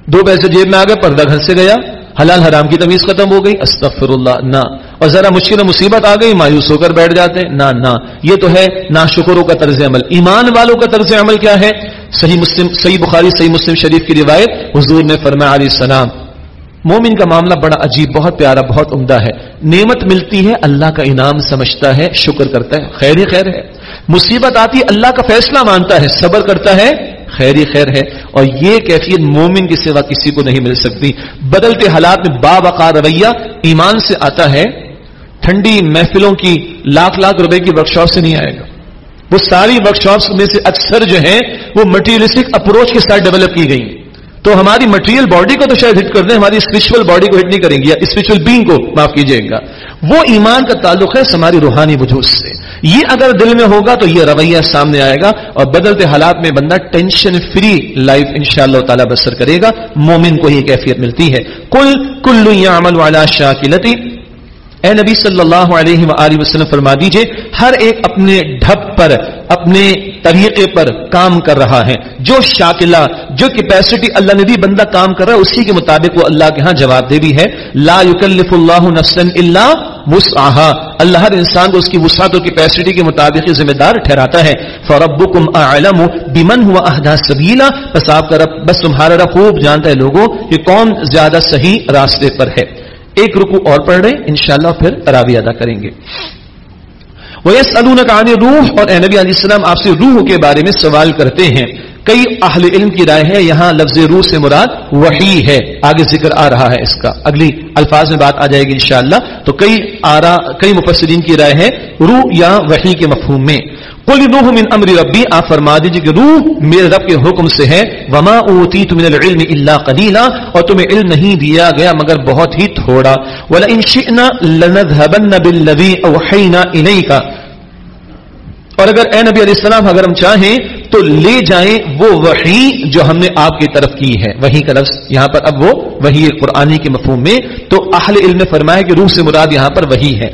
Speaker 2: دو پیسے جیب میں آ گئے، پردہ گھر سے گیا۔ حلال حرام کی تمیز ختم ہو گئی۔ استغفر اللہ نہ اور ذرا مشکل مصیبت آ گئی، مایوس ہو کر بیٹھ جاتے۔ ہیں نہ نہ یہ تو ہے نا شکروں کا طرز عمل۔ ایمان والوں کا طرز عمل کیا ہے؟ صحیح مسلم، صحیح بخاری، صحیح مسلم شریف کی روایت، حضور نے فرمایا علیہ السلام مومن کا معاملہ بڑا عجیب، بہت پیارا، بہت عمدہ ہے۔ نعمت ملتی ہے، اللہ کا انعام سمجھتا ہے، شکر کرتا ہے، خیر ہی خیر ہے۔ مصیبت آتی ہے اللہ کا فیصلہ مانتا ہے، صبر کرتا ہے، خیر ہی خیر ہے۔ اور یہ کیفیت مومن کے سوا کسی کو نہیں مل سکتی۔ بدلتے حالات میں با بقا رویہ ایمان سے آتا ہے۔ ٹھنڈی محفلوں کی لاکھ لاکھ روپے کی ورک شاپ سے نہیں آئے گا۔ وہ ساری ورک شاپس میں سے اکثر جو ہیں، وہ مٹیریلسٹک اپروچ کے ساتھ ڈیولپ کی گئی تو ہماری مٹیریل باڈی کو تو شاید ہٹ کر دیں، ہماری اسپرچل باڈی کو ہٹ نہیں کریں گے یا اسپرچل بینگ کو معاف کیجیے گا وہ ایمان کا تعلق ہے ہماری روحانی وجود سے۔ یہ اگر دل میں ہوگا تو یہ رویہ سامنے آئے گا اور بدلتے حالات میں بندہ ٹینشن فری لائف ان شاء اللہ تعالی بسر کرے گا۔ مومن کو یہ کیفیت ملتی ہے۔ کل کلو عمل والا شاکلتی اے نبی صلی اللہ علیہ وآلہ وسلم فرما دیجیے، ہر ایک اپنے ڈھب پر، اپنے طریقے پر کام کر رہا ہے۔ جو شاکلہ، جو کیپیسٹی اللہ نے دی بندہ کام کر رہا ہے، اسی کے مطابق وہ اللہ کے ہاں جواب دے بھی ہے۔ لا یکلف اللہ نفسا الا وسعها اللہ ہر انسان کو اس کی وسعت اور کیپیسٹی کے مطابق ذمہ دار ٹھہراتا ہے۔ فربکم اعلم بمن هو اهدى سبیلا بس آپ کا رب، بس تمہارا رب خوب جانتا ہے لوگوں کہ کون زیادہ صحیح راستے پر ہے۔ ایک رکو اور پڑھ رہے انشاءاللہ پھر تراوی ادا کریں گے۔ وَيَسْأَلُونَكَ عَنِ الرُّوحِ، اور اے نبی علیہ السلام، آپ سے روح کے بارے میں سوال کرتے ہیں۔ کئی اہل علم کی رائے ہے، یہاں لفظ روح سے مراد وحی ہے۔ آگے ذکر آ رہا ہے اس کا۔ اگلی الفاظ میں بات آ جائے گی انشاءاللہ۔ تو کئی آرا، کئی مفسرین کی رائے ہے، روح یا وحی کے مفہوم میں۔ قل روح من امر ربی آپ فرما دیجیے کہ روح میرے رب کے حکم سے ہے، وما اوتیت من العلم الا قلیلا اور تمہیں علم نہیں دیا گیا مگر بہت ہی تھوڑا۔ ولئن شئنا لنذهبن بالذي اوحينا اليك اور اگر اے نبی علیہ السلام اگر ہم چاہیں تو لے جائیں وہ وحی جو ہم نے آپ کی طرف کی ہے۔ وہی کا لفظ یہاں پر اب وہ وہی قرآنی کے مفہوم میں، تو اہل علم نے فرمایا کہ روح سے مراد یہاں پر وہی ہے۔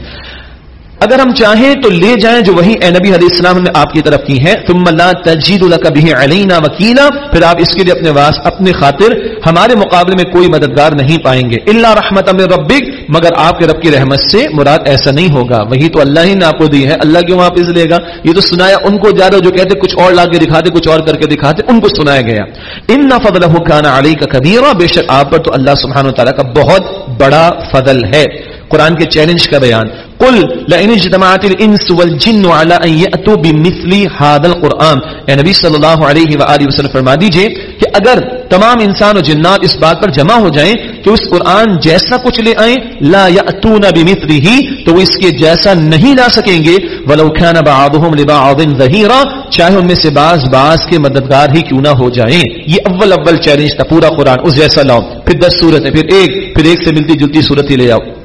Speaker 2: اگر ہم چاہیں تو لے جائیں جو وہی اے نبی علیہ السلام نے آپ کی طرف کی ہے ثم لا تجید لك به علینا وکیلا۔ پھر آپ اس کے لیے اپنے واس، اپنے خاطر ہمارے مقابلے میں کوئی مددگار نہیں پائیں گے۔ الا رحمت من ربک۔ مگر آپ کے رب کی رحمت سے مراد ایسا نہیں ہوگا۔ وہی تو اللہ ہی نے آپ کو دی ہے۔ اللہ کیوں واپس لے گا؟ یہ تو سنایا ان کو جا رہا جو کہتے کچھ اور لا کے دکھاتے، کچھ اور کر کے دکھاتے، ان کو سنایا گیا۔ ان فضلہ کان علی کا کبیرہ۔ بے شک آپ پر تو اللہ سبحانہ و تعالیٰ کا بہت بڑا فضل ہے۔ قرآن کے چیلنج کا بیان۔ قل لئن اجتماعت الانس والجن على ان ياتوا بمثل هذا القران اے نبی صلی اللہ علیہ والہ وسلم فرما دیجیے کہ اگر تمام انسان و جنات اس بات پر جمع ہو جائیں کہ اس قرآن جیسا کچھ لے آئیں، لا یاتون بمثله، تو وہ اس کے جیسا نہیں لا سکیں گے۔ ولو كان بعضهم لبعض ظهيرا، چاہے ان میں سے بعض بعض کے مددگار ہی کیوں نہ ہو جائیں۔ یہ اول اول چیلنج تھا، پورا قرآن، اس جیسا لاؤ۔ پھر دس صورتیں، پھر ایک پھر ایک سے ملتی جلتی صورت ہی لے آؤ۔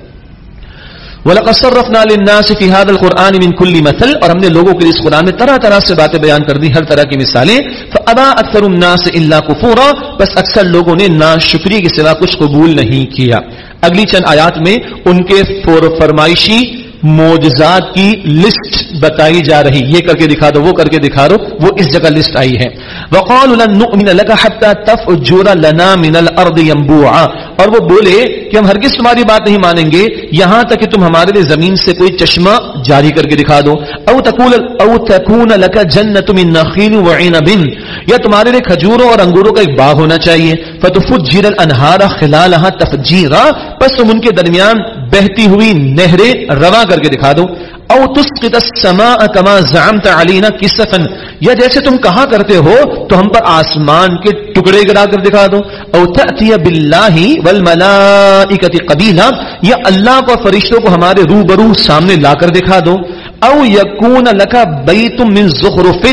Speaker 2: وَلَقَدْ صَرَّفْنَا لِلنَّاسِ فِي هَذَا الْقُرْآنِ مِنْ كُلِّ مَثَلٍ اور ہم نے لوگوں کے لیے اس قرآن میں طرح طرح سے باتیں بیان کر دی ہر طرح کی مثالیں۔ فَأَبَا أَكْثَرُ النَّاسِ إِلَّا كُفُورًا۔ بس اکثر لوگوں نے ناشکری کے سوا کچھ قبول نہیں کیا۔ اگلی چند آیات میں ان کے فرمائشی موجزات کی لسٹ بتائی جا رہی۔ یہ کر کے دکھا دو، وہ کر کے دکھا دو، وہ اس جگہ لسٹ آئی ہے۔ وقال لن نؤمن لك حتى تفجر لنا من الارض ينبوعا۔ اور وہ بولے کہ ہم ہرگز تمہاری بات نہیں مانیں گے، یہاں تک کہ تم ہمارے لیے زمین سے کوئی چشمہ جاری کر کے دکھا دو۔ او تقول او تكون لك جنة من نخيل وعنب۔ یا تمہارے لیے کھجوروں اور انگوروں کا ایک باغ ہونا چاہیے۔ فتفجر الانهار خلالها تفجيرا۔ پس تم ان کے درمیان بہتی ہوئی نہریں رواں کر کے دکھا دو او تسقط السماء كما زعمت علينا كسفا یا جیسے تم کہا کرتے ہو تو ہم پر آسمان کے ٹکڑے گرا کر دکھا دو او تأتی بالله والملائکه قبیلا۔ یا اللہ کو فرشتوں کو ہمارے روبرو سامنے لا کر دکھا دو او یکون لکا بیت من زخرف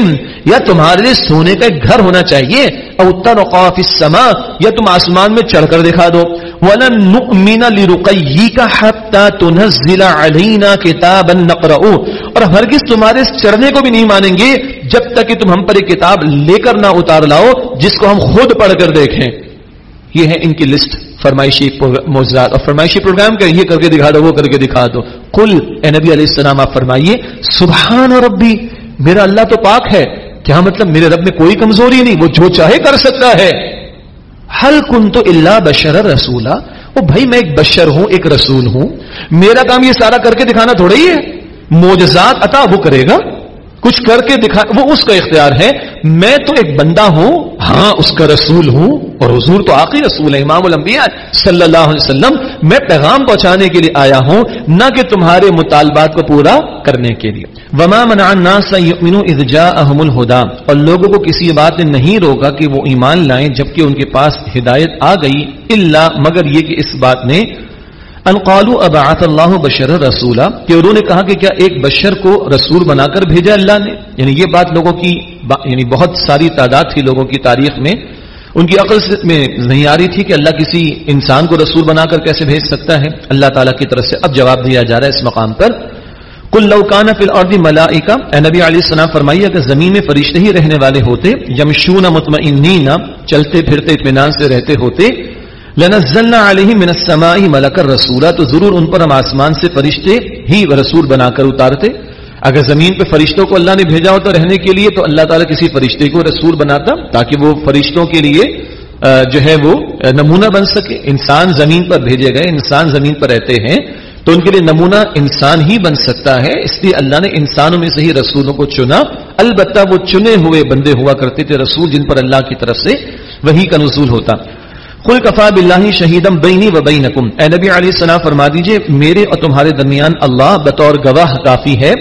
Speaker 2: یا تمہارے لیے سونے کا ایک گھر ہونا چاہیے، او ترقا فی یا تم آسمان میں چڑھ کر دکھا دو۔ ولن نؤمن لرقیک حتى تنزل علينا كتابا اور ہرگز تمہارے اس چڑھنے کو بھی نہیں مانیں گے جب تک کہ تم ہم پر ایک کتاب لے کر نہ اتار لاؤ، جس کو ہم خود پڑھ کر دیکھیں۔ یہ ہے ان کی لسٹ فرمائشی موضوعات اور فرمائشی پروگرام کا یہ کر کے دکھا دو، وہ کر کے دکھا دو۔ کل اے نبی علیہ السلام، آپ فرمائیے، سبحان اور ربی، میرا اللہ تو پاک ہے۔ کیا مطلب میرے رب میں کوئی کمزوری نہیں؟ وہ جو چاہے کر سکتا ہے۔ حل کن تو اللہ بشر رسولہ وہ بھائی، میں ایک بشر ہوں، ایک رسول ہوں۔ میرا کام یہ سارا کر کے دکھانا تھوڑا ہی ہے۔ موجزات عطا وہ کرے گا۔ کچھ کر کے دکھا، وہ اس کا اختیار ہے، میں تو ایک بندہ ہوں ہاں اس کا رسول ہوں، اور حضور تو آخری رسول ہے امام الانبیاء صلی اللہ علیہ وسلم، میں پیغام پہنچانے کے لیے آیا ہوں، نہ کہ تمہارے مطالبات کو پورا کرنے کے لیے۔ وما منع الناس يؤمنوا اذ جاءهم الهدى۔ اور لوگوں کو کسی بات نے نہیں روکا کہ وہ ایمان لائیں، جبکہ ان کے پاس ہدایت آ گئی، الا مگر یہ کہ اس بات نے انقالو ابعث اللہ بشر رسولا کہ انہوں نے کہا کہ کیا ایک بشر کو رسول بنا کر بھیجا اللہ نے؟ یعنی یہ بات لوگوں کی با... یعنی بہت ساری تعداد تھی لوگوں کی تاریخ میں۔ ان کی عقل میں نہیں آ رہی تھی کہ اللہ کسی انسان کو رسول بنا کر کیسے بھیج سکتا ہے۔ اللہ تعالیٰ کی طرف سے اب جواب دیا جا رہا ہے اس مقام پر۔ کل لوکان فی الارض ملائکہ۔ اے نبی علیہ السلام، فرمائیے کہ زمین میں فرشتے ہی رہنے والے ہوتے، یمشون مطمئنین، چلتے پھرتے، اطمینان سے رہتے ہوتے لنزلنا علیہ من السماء ملک الرسولہ تو ضرور ان پر ہم آسمان سے فرشتے ہی رسول بنا کر اتارتے۔ اگر زمین پہ فرشتوں کو اللہ نے بھیجا ہوتا رہنے کے لیے، تو اللہ تعالیٰ کسی فرشتے کو رسول بناتا، تاکہ وہ فرشتوں کے لیے جو ہے وہ نمونہ بن سکے۔ انسان زمین پر بھیجے گئے، انسان زمین پر رہتے ہیں، تو ان کے لیے نمونہ انسان ہی بن سکتا ہے۔ اس لیے اللہ نے انسانوں میں سے ہی رسولوں کو چنا۔ البتہ وہ چنے ہوئے بندے ہوا کرتے تھے رسول، جن پر اللہ کی طرف سے وہی کا نزول ہوتا۔ کل کفا بلّہ شہیدم بینی و بینکم۔ اے نبی علیہ السلام، فرما دیجیے، میرے اور تمہارے درمیان اللہ بطور گواہ کافی ہے۔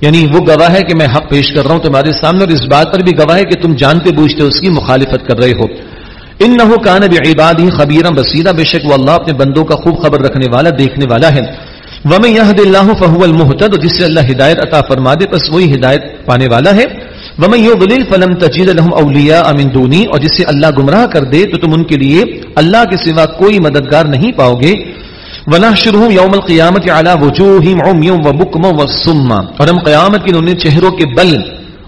Speaker 2: یعنی وہ گواہ ہے کہ میں حق پیش کر رہا ہوں تمہارے سامنے اور اس بات پر بھی گواہ ہے کہ تم جانتے بوجھتے اس کی مخالفت کر رہے ہو۔ ان نہ ہو کان عباد ہی خبیرم بصیرہ بے شک وہ اللہ اپنے بندوں کا خوب خبر رکھنے والا، دیکھنے والا ہے۔ ومن يهد الله فهو المهتد جس سے اللہ ہدایت عطا فرما دے بس وہی ہدایت پانے والا ہے۔ ومن يضلل فلم تجد لهم اولیاء من دونی اور جس سے اللہ گمراہ کر دے تو تم ان کے لیے اللہ کے سوا کوئی مددگار نہیں پاؤ گے۔ ونحشرهم يوم القيامه على وجوههم عمي وبكم وصم اور ہم قیامت کے انہیں چہروں کے بل،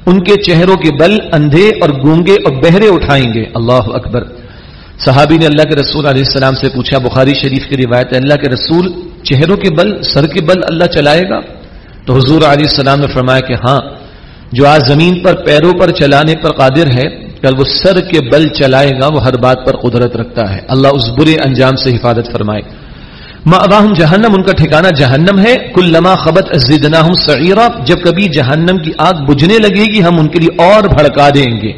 Speaker 2: ان کے چہروں کے بل اندھے اور گونگے اور بہرے اٹھائیں گے۔ اللہ اکبر۔ صحابی نے اللہ کے رسول علیہ السلام سے پوچھا، بخاری شریف کی روایت ہے، اللہ کے رسول چہروں کے بل، سر کے بل اللہ چلائے گا؟ تو حضور علیہ السلام نے فرمایا کہ ہاں جو آج زمین پر پیروں پر چلانے پر قادر ہے، کل وہ سر کے بل چلائے گا، وہ ہر بات پر قدرت رکھتا ہے۔ اللہ اس برے انجام سے حفاظت فرمائے۔ ماہم جہنم، ان کا ٹھکانہ جہنم ہے۔ کل لما خبت ازدنا سعیرہ جب کبھی جہنم کی آگ بجھنے لگے گی، ہم ان کے لیے اور بھڑکا دیں گے۔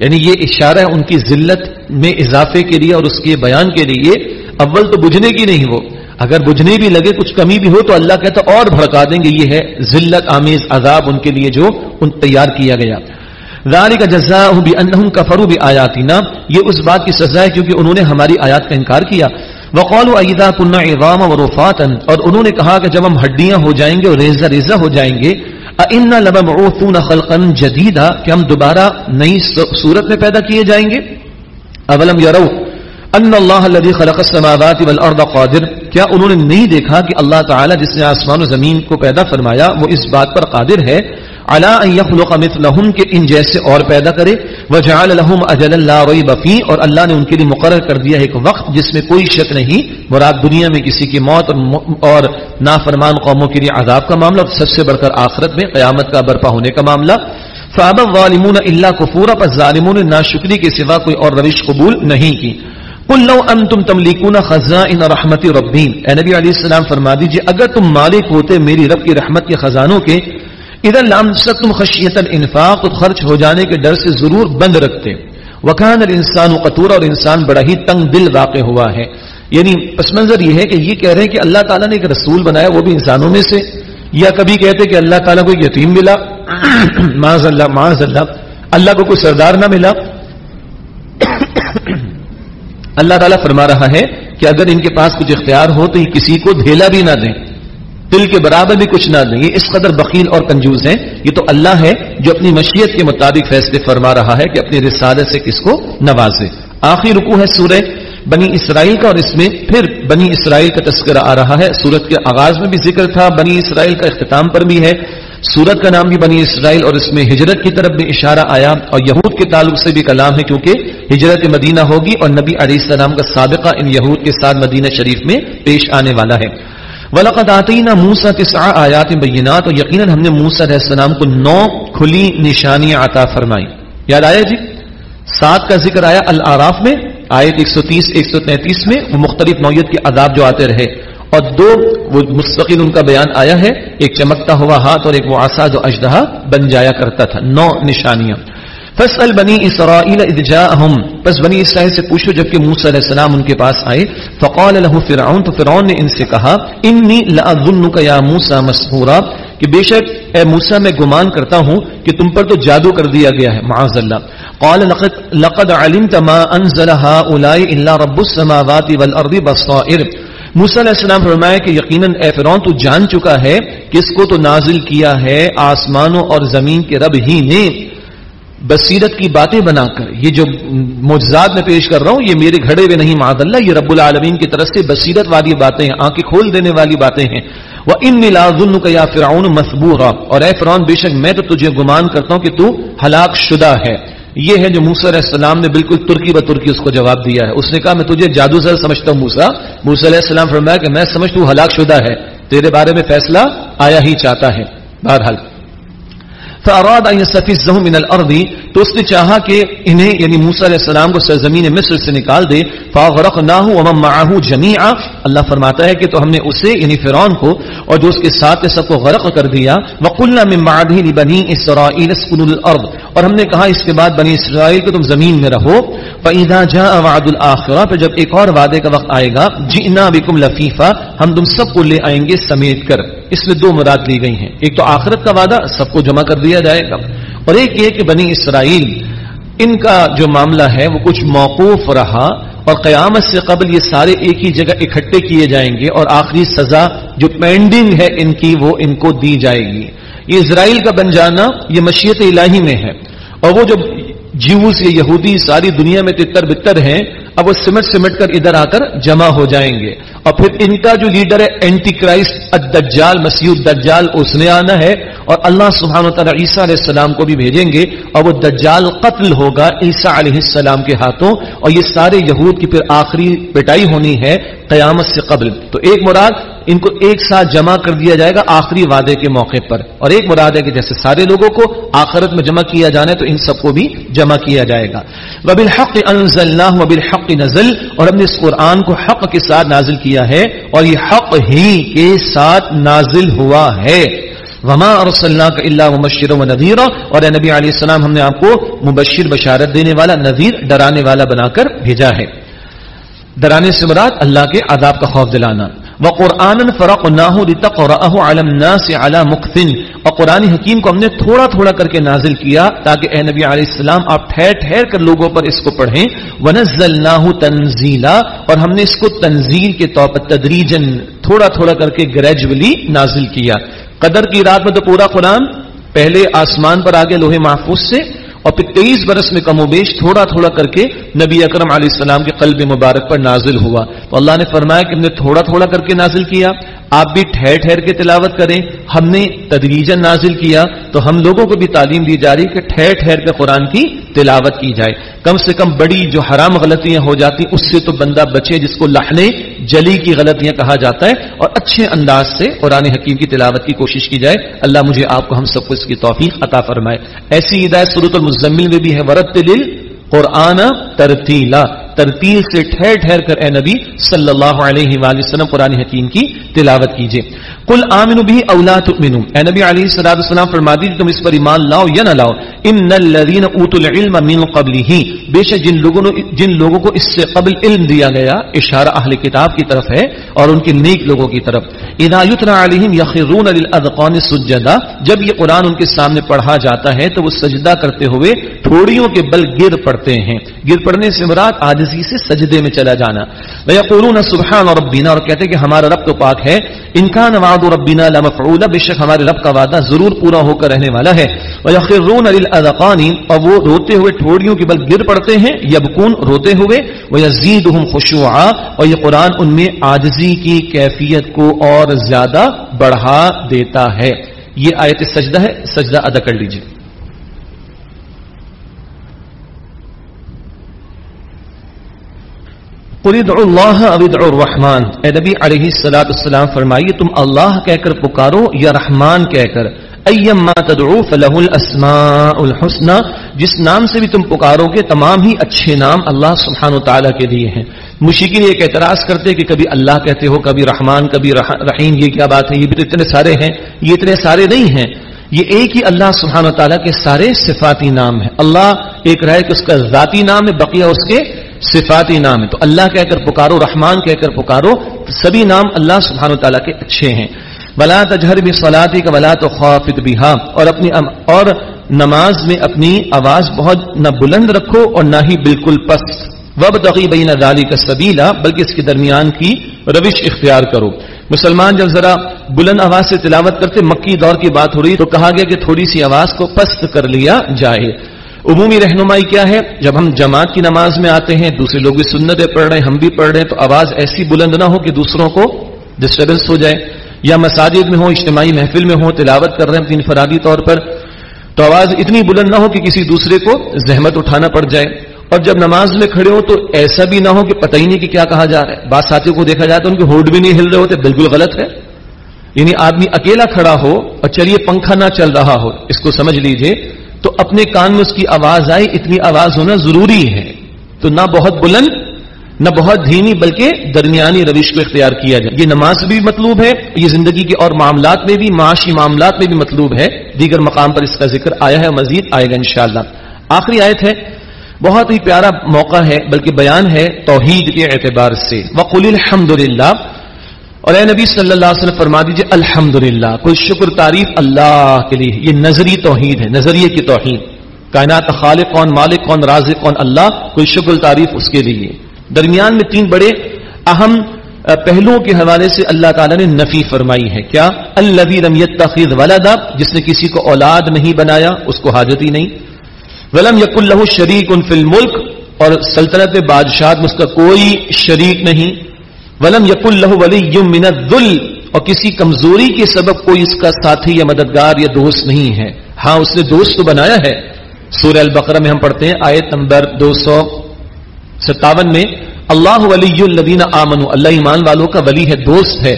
Speaker 2: یعنی یہ اشارہ ہے، ان کی ذلت میں اضافے کے لیے اور اس کے بیان کے لیے۔ اول تو بجھنے کی نہیں وہ۔ اگر بجھنے بھی لگے کچھ کمی بھی ہو تو اللہ کہتا اور بھڑکا دیں گے۔ یہ ہے ذلت، آمیز عذاب ان کے لیے جو ان تیار کیا گیا۔ رانی کا جزا بھی ان بھی آیاتی یہ اس بات کی سزا ہے کیونکہ انہوں نے ہماری آیات کا انکار کیا۔ وقول عیدہ کنہ اغام و رفاتن اور انہوں نے کہا کہ جب ہم ہڈیاں ہو جائیں گے اور ریزہ ریزہ ہو جائیں گے ان لبعوثون خلقا جدیدا کہ ہم دوبارہ نئی صورت میں پیدا کیے جائیں گے۔ اولم یرو ان اللہ الذي خلق السماوات والارض قادر. کیا انہوں نے نہیں دیکھا کہ اللہ تعالی جس نے آسمان و زمین کو پیدا فرمایا، وہ اس بات پر قادر ہے؟ اللہ یخلق مثلہم کہ ان جیسے اور پیدا کرے۔ وجعل لهم اجل لا ریب فی اور اللہ نے ان کے لیے مقرر کر دیا ایک وقت جس میں کوئی شک نہیں۔ مراد دنیا میں کسی کی موت اور نافرمان قوموں کے لیے عذاب کا معاملہ، اور سب سے بڑھ کر آخرت میں قیامت کا برپا ہونے کا معاملہ۔ فاب الظالمون الا کفورا پس ظالمون نے ناشکری کے سوا کوئی اور روش قبول نہیں کی۔ قل لو انتم تملکون خزائن رحمت ربین اے نبی علیہ السلام فرما دیجیے، اگر تم مالک ہوتے میری رب کی رحمت کے خزانوں کے ادھر لام تم خشیت الانفاق، خرچ ہو جانے کے ڈر سے ضرور بند رکھتے۔ وکان الانسان قطور، اور انسان بڑا ہی تنگ دل واقع ہوا ہے۔ یعنی پس منظر یہ ہے کہ یہ کہہ رہے ہیں کہ اللہ تعالیٰ نے ایک رسول بنایا، وہ بھی انسانوں میں سے۔ یا کبھی کہتے کہ اللہ تعالیٰ کو یتیم ملا۔ معاذ اللہ معاذ اللہ اللہ کو کوئی سردار نہ ملا۔ اللہ تعالیٰ فرما رہا ہے کہ اگر ان کے پاس کچھ اختیار ہو تو یہ کسی کو دھیلا بھی نہ دیں، دل کے برابر بھی کچھ نہ دیں۔ یہ اس قدر بخیل اور کنجوز ہیں۔ یہ تو اللہ ہے جو اپنی مشیت کے مطابق فیصلے فرما رہا ہے کہ اپنی رسالت سے کس کو نوازے۔ آخری رکو ہے سورہ بنی اسرائیل کا اور اس میں پھر بنی اسرائیل کا تذکرہ آ رہا ہے۔ سورت کے آغاز میں بھی ذکر تھا، بنی اسرائیل کا اختتام پر بھی ہے۔ سورت کا نام بھی بنی اسرائیل اور اس میں ہجرت کی طرف بھی اشارہ آیا اور یہود کے تعلق سے بھی کلام ہے کیونکہ ہجرت مدینہ ہوگی اور نبی علیہ السلام کا سابقہ ان یہود کے ساتھ مدینہ شریف میں پیش آنے والا ہے۔ ولاقت آتی نا موسا کے آیات بینات اور یقیناً ہم نے موسا علیہ السلام کو نو کھلی نشانیاں عطا فرمائی یاد آیا جی؟ سات کا ذکر آیا العراف میں۔ آیت 130 133 میں وہ مختلف نوعیت کے عذاب جو آتے رہے۔ اور دو، وہ مستقل ان کا بیان آیا ہے۔ ایک چمکتا ہوا ہاتھ اور ایک وہ آسا جو اجدہا بن جایا کرتا تھا۔ نو نشانیاں۔ فصل بنی اسرائیل ادجاہم پس بنی اسرائیل سے پوچھو، جبکہ موسیٰ علیہ السلام ان کے پاس آئے۔ فقال له فرعون، تو فرعون نے ان سے کہا انی لأظنک یا موسیٰ مسحورا کہ بے شک اے موسا میں گمان کرتا ہوں کہ تم پر تو جادو کر دیا گیا ہے معاذ اللہ۔ قال لقد, لقد علمت ما انزل هؤلاء الا رب السماوات والارض بصائر۔ موسیٰ علیہ السلام فرمایا کہ یقیناً اے فرعون تو جان چکا ہے کس کو تو نازل کیا ہے آسمانوں اور زمین کے رب ہی نے۔ بصیرت کی باتیں بنا کر، یہ جو معجزات میں پیش کر رہا ہوں، یہ میرے گھڑے ہوئے نہیں معذ اللہ، یہ رب العالمین کی طرف سے بصیرت والی باتیں ہیں، آنکھیں کھول دینے والی باتیں ہیں۔ وہ ان ملازن کا یا فرعون مسبور اور اے فرعون، بے شک میں تو تجھے گمان کرتا ہوں کہ تو ہلاک شدہ ہے۔ یہ ہے جو موسا علیہ السلام نے بالکل ترکی ب ترکی اس کو جواب دیا ہے۔ اس نے کہا، میں تجھے جادو سر سمجھتا ہوں موسا موسا علیہ السلام فرمایا کہ میں سمجھتا ہوں ہلاک شدہ ہے، تیرے بارے میں فیصلہ آیا ہی چاہتا ہے۔ بہرحال فاراد ان يستفزهم من الارض تو اس نے چاہا کہ انہیں یعنی موسی علیہ السلام کو سرزمین مصر سے نکال دے۔ فاغرقناه ومن معه جميعا۔ اللہ فرماتا ہے کہ تو ہم نے اسے یعنی فرعون کو، اور جو اس کے ساتھ تھے سب کو غرق کر دیا۔ وقلنا من بعده لبني اسرائيل اسكنوا الارض اور ہم نے کہا اس کے بعد بنی اسرائیل کو تم زمین میں رہو۔ فاذا جاء وعد الاخره پھر جب ایک اور وعدے کا وقت آئے گا، جئنا بكم لفيفا، ہم تم سب کو لے آئیں گے سمیت کر۔ اس میں دو مراد لی گئی ہیں۔ ایک تو آخرت کا وعدہ، سب کو جمع کر دیا جائے گا۔ اور ایک یہ کہ بنی اسرائیل، ان کا جو معاملہ ہے، وہ کچھ موقوف رہا۔ اور قیامت سے قبل یہ سارے ایک ہی جگہ اکٹھے کیے جائیں گے۔ اور آخری سزا جو پینڈنگ ہے، ان کی، وہ ان کو دی جائے گی۔ یہ اسرائیل کا بن جانا، یہ مشیت الہی میں ہے۔ اور وہ جو جیوس یہ یہودی ساری دنیا میں تتر بتر ہیں، اب وہ سمٹ سمٹ کر ادھر آ کر جمع ہو جائیں گے۔ اور پھر ان کا جو لیڈر ہے اینٹی کرائسٹ الدجال، مسیح الدجال، اس نے آنا ہے۔ اور اللہ سبحانہ و تعالیٰ عیسیٰ علیہ السلام کو بھی بھیجیں گے۔ اور وہ دجال قتل ہوگا عیسیٰ علیہ السلام کے ہاتھوں۔ اور یہ سارے یہود کی پھر آخری پٹائی ہونی ہے قیامت سے قبل۔ تو ایک مراد ان کو ایک ساتھ جمع کر دیا جائے گا آخری وعدے کے موقع پر۔ اور ایک مراد ہے کہ جیسے سارے لوگوں کو آخرت میں جمع کیا جانا ہے تو ان سب کو بھی جمع کیا جائے گا۔ وبل حق انزلناہ وبل حق نزل، اور ہم نے اس قرآن کو حق کے ساتھ نازل کیا ہے، اور یہ حق ہی کے ساتھ نازل ہوا ہے۔ وما ارسلنا کا اللہ مبشر و نذیر اور اے نبی علیہ السلام، ہم نے آپ کو مبشر بشارت دینے والا، نذیر ڈرانے والا بنا کر بھیجا ہے۔ ڈرانے سے مراد اللہ کے عذاب کا خوف دلانا۔ وہ قرآن فرق مختن اور قرآن حکیم کو ہم نے تھوڑا تھوڑا کر کے نازل کیا تاکہ اے نبی علیہ السلام آپ ٹھہر ٹھہر کر لوگوں پر اس کو پڑھیں. ونزلنا تنزیلا اور ہم نے اس کو تنزیل کے طور پر تدریجن تھوڑا تھوڑا کر کے گریجولی نازل کیا. قدر کی رات میں تو پورا قرآن پہلے آسمان پر آگے لوہے محفوظ سے اور پھر تیئیس برس میں کم و بیش تھوڑا تھوڑا کر کے نبی اکرم علیہ السلام کے قلب مبارک پر نازل ہوا۔ تو اللہ نے فرمایا کہ ہم نے تھوڑا تھوڑا کر کے نازل کیا، آپ بھی ٹھہر ٹھہر کے تلاوت کریں۔ ہم نے تدریجن نازل کیا، تو ہم لوگوں کو بھی تعلیم دی جا رہی کہ ٹھہر ٹھہر کے قرآن کی تلاوت کی جائے۔ کم سے کم بڑی جو حرام غلطیاں ہو جاتی، اس سے تو بندہ بچے، جس کو لہنے جلی کی غلطیاں کہا جاتا ہے، اور اچھے انداز سے قرآن حکیم کی تلاوت کی کوشش کی جائے۔ اللہ مجھے آپ کو ہم سب کو اس کی توفیق عطا فرمائے۔ ایسی ہدایت صورت زمین میں بھی ہے ورت دل قرآن ترتیلا ترتیل سے ٹھہر ٹھہر کر اے نبی صلی اللہ علیہ وآلہ وسلم قرآن حکیم کی تلاوت کیجیے کل آمن بھی اولا تؤمن اے نبی علیہ الصلوۃ والسلام فرما دیجیے تم اس پر ایمان لاؤ یا نہ لاؤ۔ ان الذين اوتوا العلم من قبله۔ بے شک جن لوگوں نے جن لوگوں کو اس سے قبل علم دیا گیا، اشارہ اہل کتاب کی طرف ہے اور ان کے نیک لوگوں کی طرف۔ اذا یتنا علیہم یخرون للاذقان سجدا۔ جب یہ قرآن ان کے سامنے پڑھا جاتا ہے تو وہ سجدہ کرتے ہوئے تھوڑیوں کے بل گر پڑتے ہیں۔ گر پڑنے سے مراد عاجزی سے سجدے میں چلا جانا۔ ويقولون سبحان ربنا، اور کہتے کہ ہمارا رب تو پاک ہے۔ ان کا نواد ربنا لمفعول بے شک ہمارے رب کا وعدہ ضرور پورا ہو کر رہنے والا ہے۔ ويخرون للاذقان اور وہ روتے ہوئے تھوڑیوں کے بل گر پڑتے ہیں، یبکون، روتے ہوئے۔ ويزيدهم خشوعا، اور یہ قرآن ان میں عاجزی کی کیفیت کو اور زیادہ بڑھا دیتا ہے۔ یہ آیت سجدہ ہے، سجدہ ادا کر لیجیے قلد اللہ ابد الرحمان اے نبی علیہ السلاۃ السلام فرمائیے، تم اللہ کہہ کر پکارو یا رحمان کہہ کر؟ ایم ما تدعو فلہ الاسماء الحسنى۔ جس نام سے بھی تم پکارو گے، تمام ہی اچھے نام اللہ سبحانہ و تعالیٰ کے لیے ہیں۔ مشکل ایک اعتراض کرتے کہ کبھی اللہ کہتے ہو، کبھی رحمان، کبھی رحیم، یہ کیا بات ہے؟ یہ بھی تو اتنے سارے ہیں، یہ اتنے سارے نہیں ہیں۔ یہ ایک ہی اللہ سبحانہ و تعالیٰ کے سارے صفاتی نام ہیں۔ اللہ ایک رہے کہ اس کا ذاتی نام ہے، بقیہ اس کے صفاتی نام ہے تو اللہ کہہ کر پکارو، رحمان کہہ کر پکارو، سبھی نام اللہ سبحانہ و تعالیٰ کے اچھے ہیں۔ ولا تجہر بھی سلاتی کا ولا تو خوافت بھی اور اپنی اور نماز میں اپنی آواز بہت نہ بلند رکھو اور نہ ہی بالکل پست۔ وب تقی بین ذالی کا سبیلا بلکہ اس کے درمیان کی روش اختیار کرو۔ مسلمان جب ذرا بلند آواز سے تلاوت کرتے، مکی دور کی بات ہو رہی، تو کہا گیا کہ تھوڑی سی آواز کو پست کر لیا جائے۔ عمومی رہنمائی کیا ہے؟ جب ہم جماعت کی نماز میں آتے ہیں، دوسرے لوگ بھی سنتیں پڑھ رہے ہیں، ہم بھی پڑھ رہے ہیں، تو آواز ایسی بلند نہ ہو کہ دوسروں کو ڈسٹربنس ہو جائے۔ یا مساجد میں ہو اجتماعی محفل میں ہو تلاوت کر رہے ہیں انفرادی طور پر۔ تو آواز اتنی بلند نہ ہو کہ کسی دوسرے کو زحمت اٹھانا پڑ جائے۔ اور جب نماز میں کھڑے ہو تو ایسا بھی نہ ہو کہ پتہ ہی نہیں کہ کیا کہا جا رہا ہے۔ بعض ساتھیوں کو دیکھا جائے تو ان کے ہوڈ بھی نہیں ہل رہے ہوتے، بالکل غلط ہے۔ یعنی آدمی اکیلا کھڑا ہو اور چلیے پنکھا نہ چل رہا ہو، اس کو سمجھ لیجیے۔ تو اپنے کان میں اس کی آواز آئے اتنی آواز ہونا ضروری ہے۔ تو نہ بہت بلند، نہ بہت دھیمی، بلکہ درمیانی روش کو اختیار کیا جائے۔ یہ نماز بھی مطلوب ہے، یہ زندگی کے اور معاملات میں بھی، معاشی معاملات میں بھی مطلوب ہے۔ دیگر مقام پر اس کا ذکر آیا ہے، مزید آئے گا انشاءاللہ۔ آخری آیت ہے بہت ہی پیارا موقع ہے، بلکہ بیان ہے توحید کے اعتبار سے۔ وقل الحمد للہ اور اے نبی صلی اللہ علیہ وسلم، فرما دیجیے الحمد للہ کوئی شکر تعریف اللہ کے لیے یہ نظری توحید ہے نظریے کی توحید۔ کائنات خالق کون، مالک کون، رازق کون، اللہ کوئی شکر تعریف اس کے لیے درمیان میں تین بڑے اہم پہلوؤں کے حوالے سے اللہ تعالیٰ نے نفی فرمائی ہے۔ کیا؟ اللہ لم یتخذ ولدا، جس نے کسی کو اولاد نہیں بنایا، اس کو حاجت ہی نہیں۔ ولم یق اللہ شریک ان فل ملک اور سلطنت بادشاہ میں اس کا کوئی شریک نہیں۔ ولم یق اللہ ولی من الذل، اور کسی کمزوری کے سبب کوئی اس کا ساتھی یا مددگار یا دوست نہیں ہے۔ ہاں اس نے دوست تو بنایا ہے۔ سورہ البقرہ میں ہم پڑھتے ہیں آیت نمبر دو سو ستاون میں، اللہ ولی الدین آمن اللہ ایمان والوں کا ولی ہے، دوست ہے۔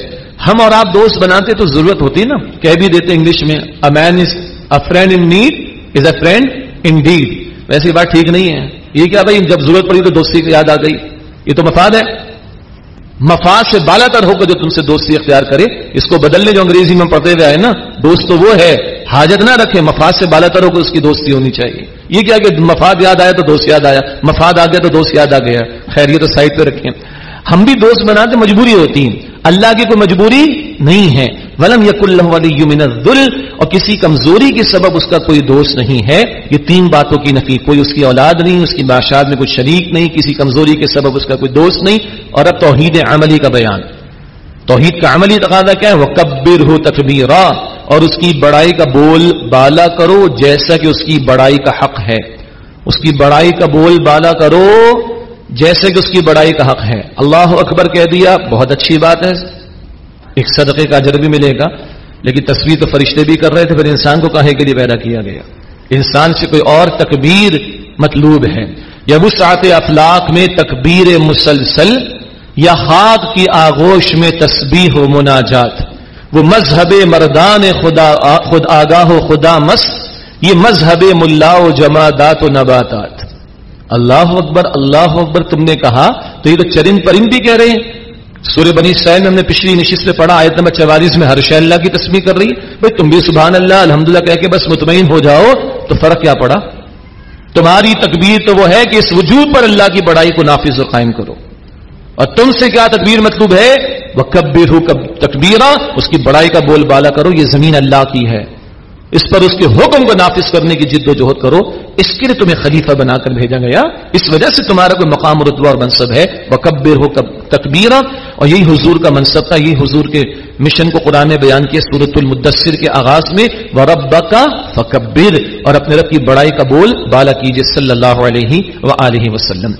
Speaker 2: ہم اور آپ دوست بناتے تو ضرورت ہوتی نا؟ کہہ بھی دیتے انگلش میں a man is a friend in need is a friend indeed ویسی بات ٹھیک نہیں ہے۔ یہ کیا بھائی جب ضرورت پڑی تو دوستی کی یاد آ گئی۔ یہ تو مفاد ہے۔ مفاد سے بالا تر ہو کر جو تم سے دوستی اختیار کرے، اس کو بدلنے جو انگریزی میں پڑھتے ہوئے آئے نا، دوست تو وہ ہے۔ حاجت نہ رکھے، مفاد سے بالا تر ہو کر اس کی دوستی ہونی چاہیے۔ یہ کیا کہ مفاد یاد آیا تو دوست یاد آیا، مفاد آ گیا تو دوست یاد آ گیا۔ خیر، یہ تو سائڈ پہ رکھیں۔ ہم بھی دوست بناتے مجبوری ہوتی ہیں۔ اللہ کی کوئی مجبوری نہیں ہے۔ ولم یق اللہ ولی من الذل، اور کسی کمزوری کے سبب اس کا کوئی دوست نہیں ہے۔ یہ تین باتوں کی نفی، کوئی اس کی اولاد نہیں، اس کی بادشاہ میں کوئی شریک نہیں، کسی کمزوری کے سبب اس کا کوئی دوست نہیں۔ اور اب توحید عملی کا بیان۔ توحید کا عملی تقاضا کیا ہے؟ وہ کبر ہو تکبیرا اور اس کی بڑائی کا بول بالا کرو جیسا کہ اس کی بڑائی کا حق ہے۔ اس کی بڑائی کا بول بالا کرو جیسے کہ اس کی بڑائی کا حق ہے۔ اللہ اکبر کہہ دیا، بہت اچھی بات ہے۔ ایک صدقے کا اجر بھی ملے گا، لیکن تصویر تو فرشتے بھی کر رہے تھے، پھر انسان کو کہے کے لیے پیدا کیا گیا؟ انسان سے کوئی اور تکبیر مطلوب ہے۔ یا وسعت افلاق میں تکبیر مسلسل یا خاک کی آغوش میں تسبیح و مناجات، وہ مذہب مردان خدا، خود آگاہ و خدا مست یہ مذہب ملا و جمادات و نباتات۔ اللہ اکبر اللہ اکبر، تم نے کہا، تو یہ تو چرند پرند بھی کہہ رہے ہیں۔ سورہ بنی اسرائیل میں ہم نے پچھلی نشست میں پڑھا، آیت نمبر چوالیس میں ہر شہ اللہ کی تسبیح کر رہی، بھائی تم بھی سبحان اللہ، الحمدللہ کہہ کے بس مطمئن ہو جاؤ، تو فرق کیا پڑا؟ تمہاری تکبیر تو وہ ہے کہ اس وجود پر اللہ کی بڑائی کو نافذ و قائم کرو۔ اور تم سے کیا تکبیر مطلوب ہے؟ وہ کبیر ہو کب تکبیرہ اس کی بڑائی کا بول بالا کرو، یہ زمین اللہ کی ہے۔ اس پر اس کے حکم کو نافذ کرنے کی جد و جہد کرو، اس کے لیے تمہیں خلیفہ بنا کر بھیجا گیا۔ اس وجہ سے تمہارا کوئی مقام رتبہ اور منصب ہے۔ وہ کبر ہو کب اور یہی حضور کا منصب تھا، یہی حضور کے مشن کو قرآن نے بیان کیا سورت المدثر کے آغاز میں۔ وہ رب کا فکبر۔ اور اپنے رب کی بڑائی کا بول بالا کیجیے، صلی اللہ علیہ و وسلم۔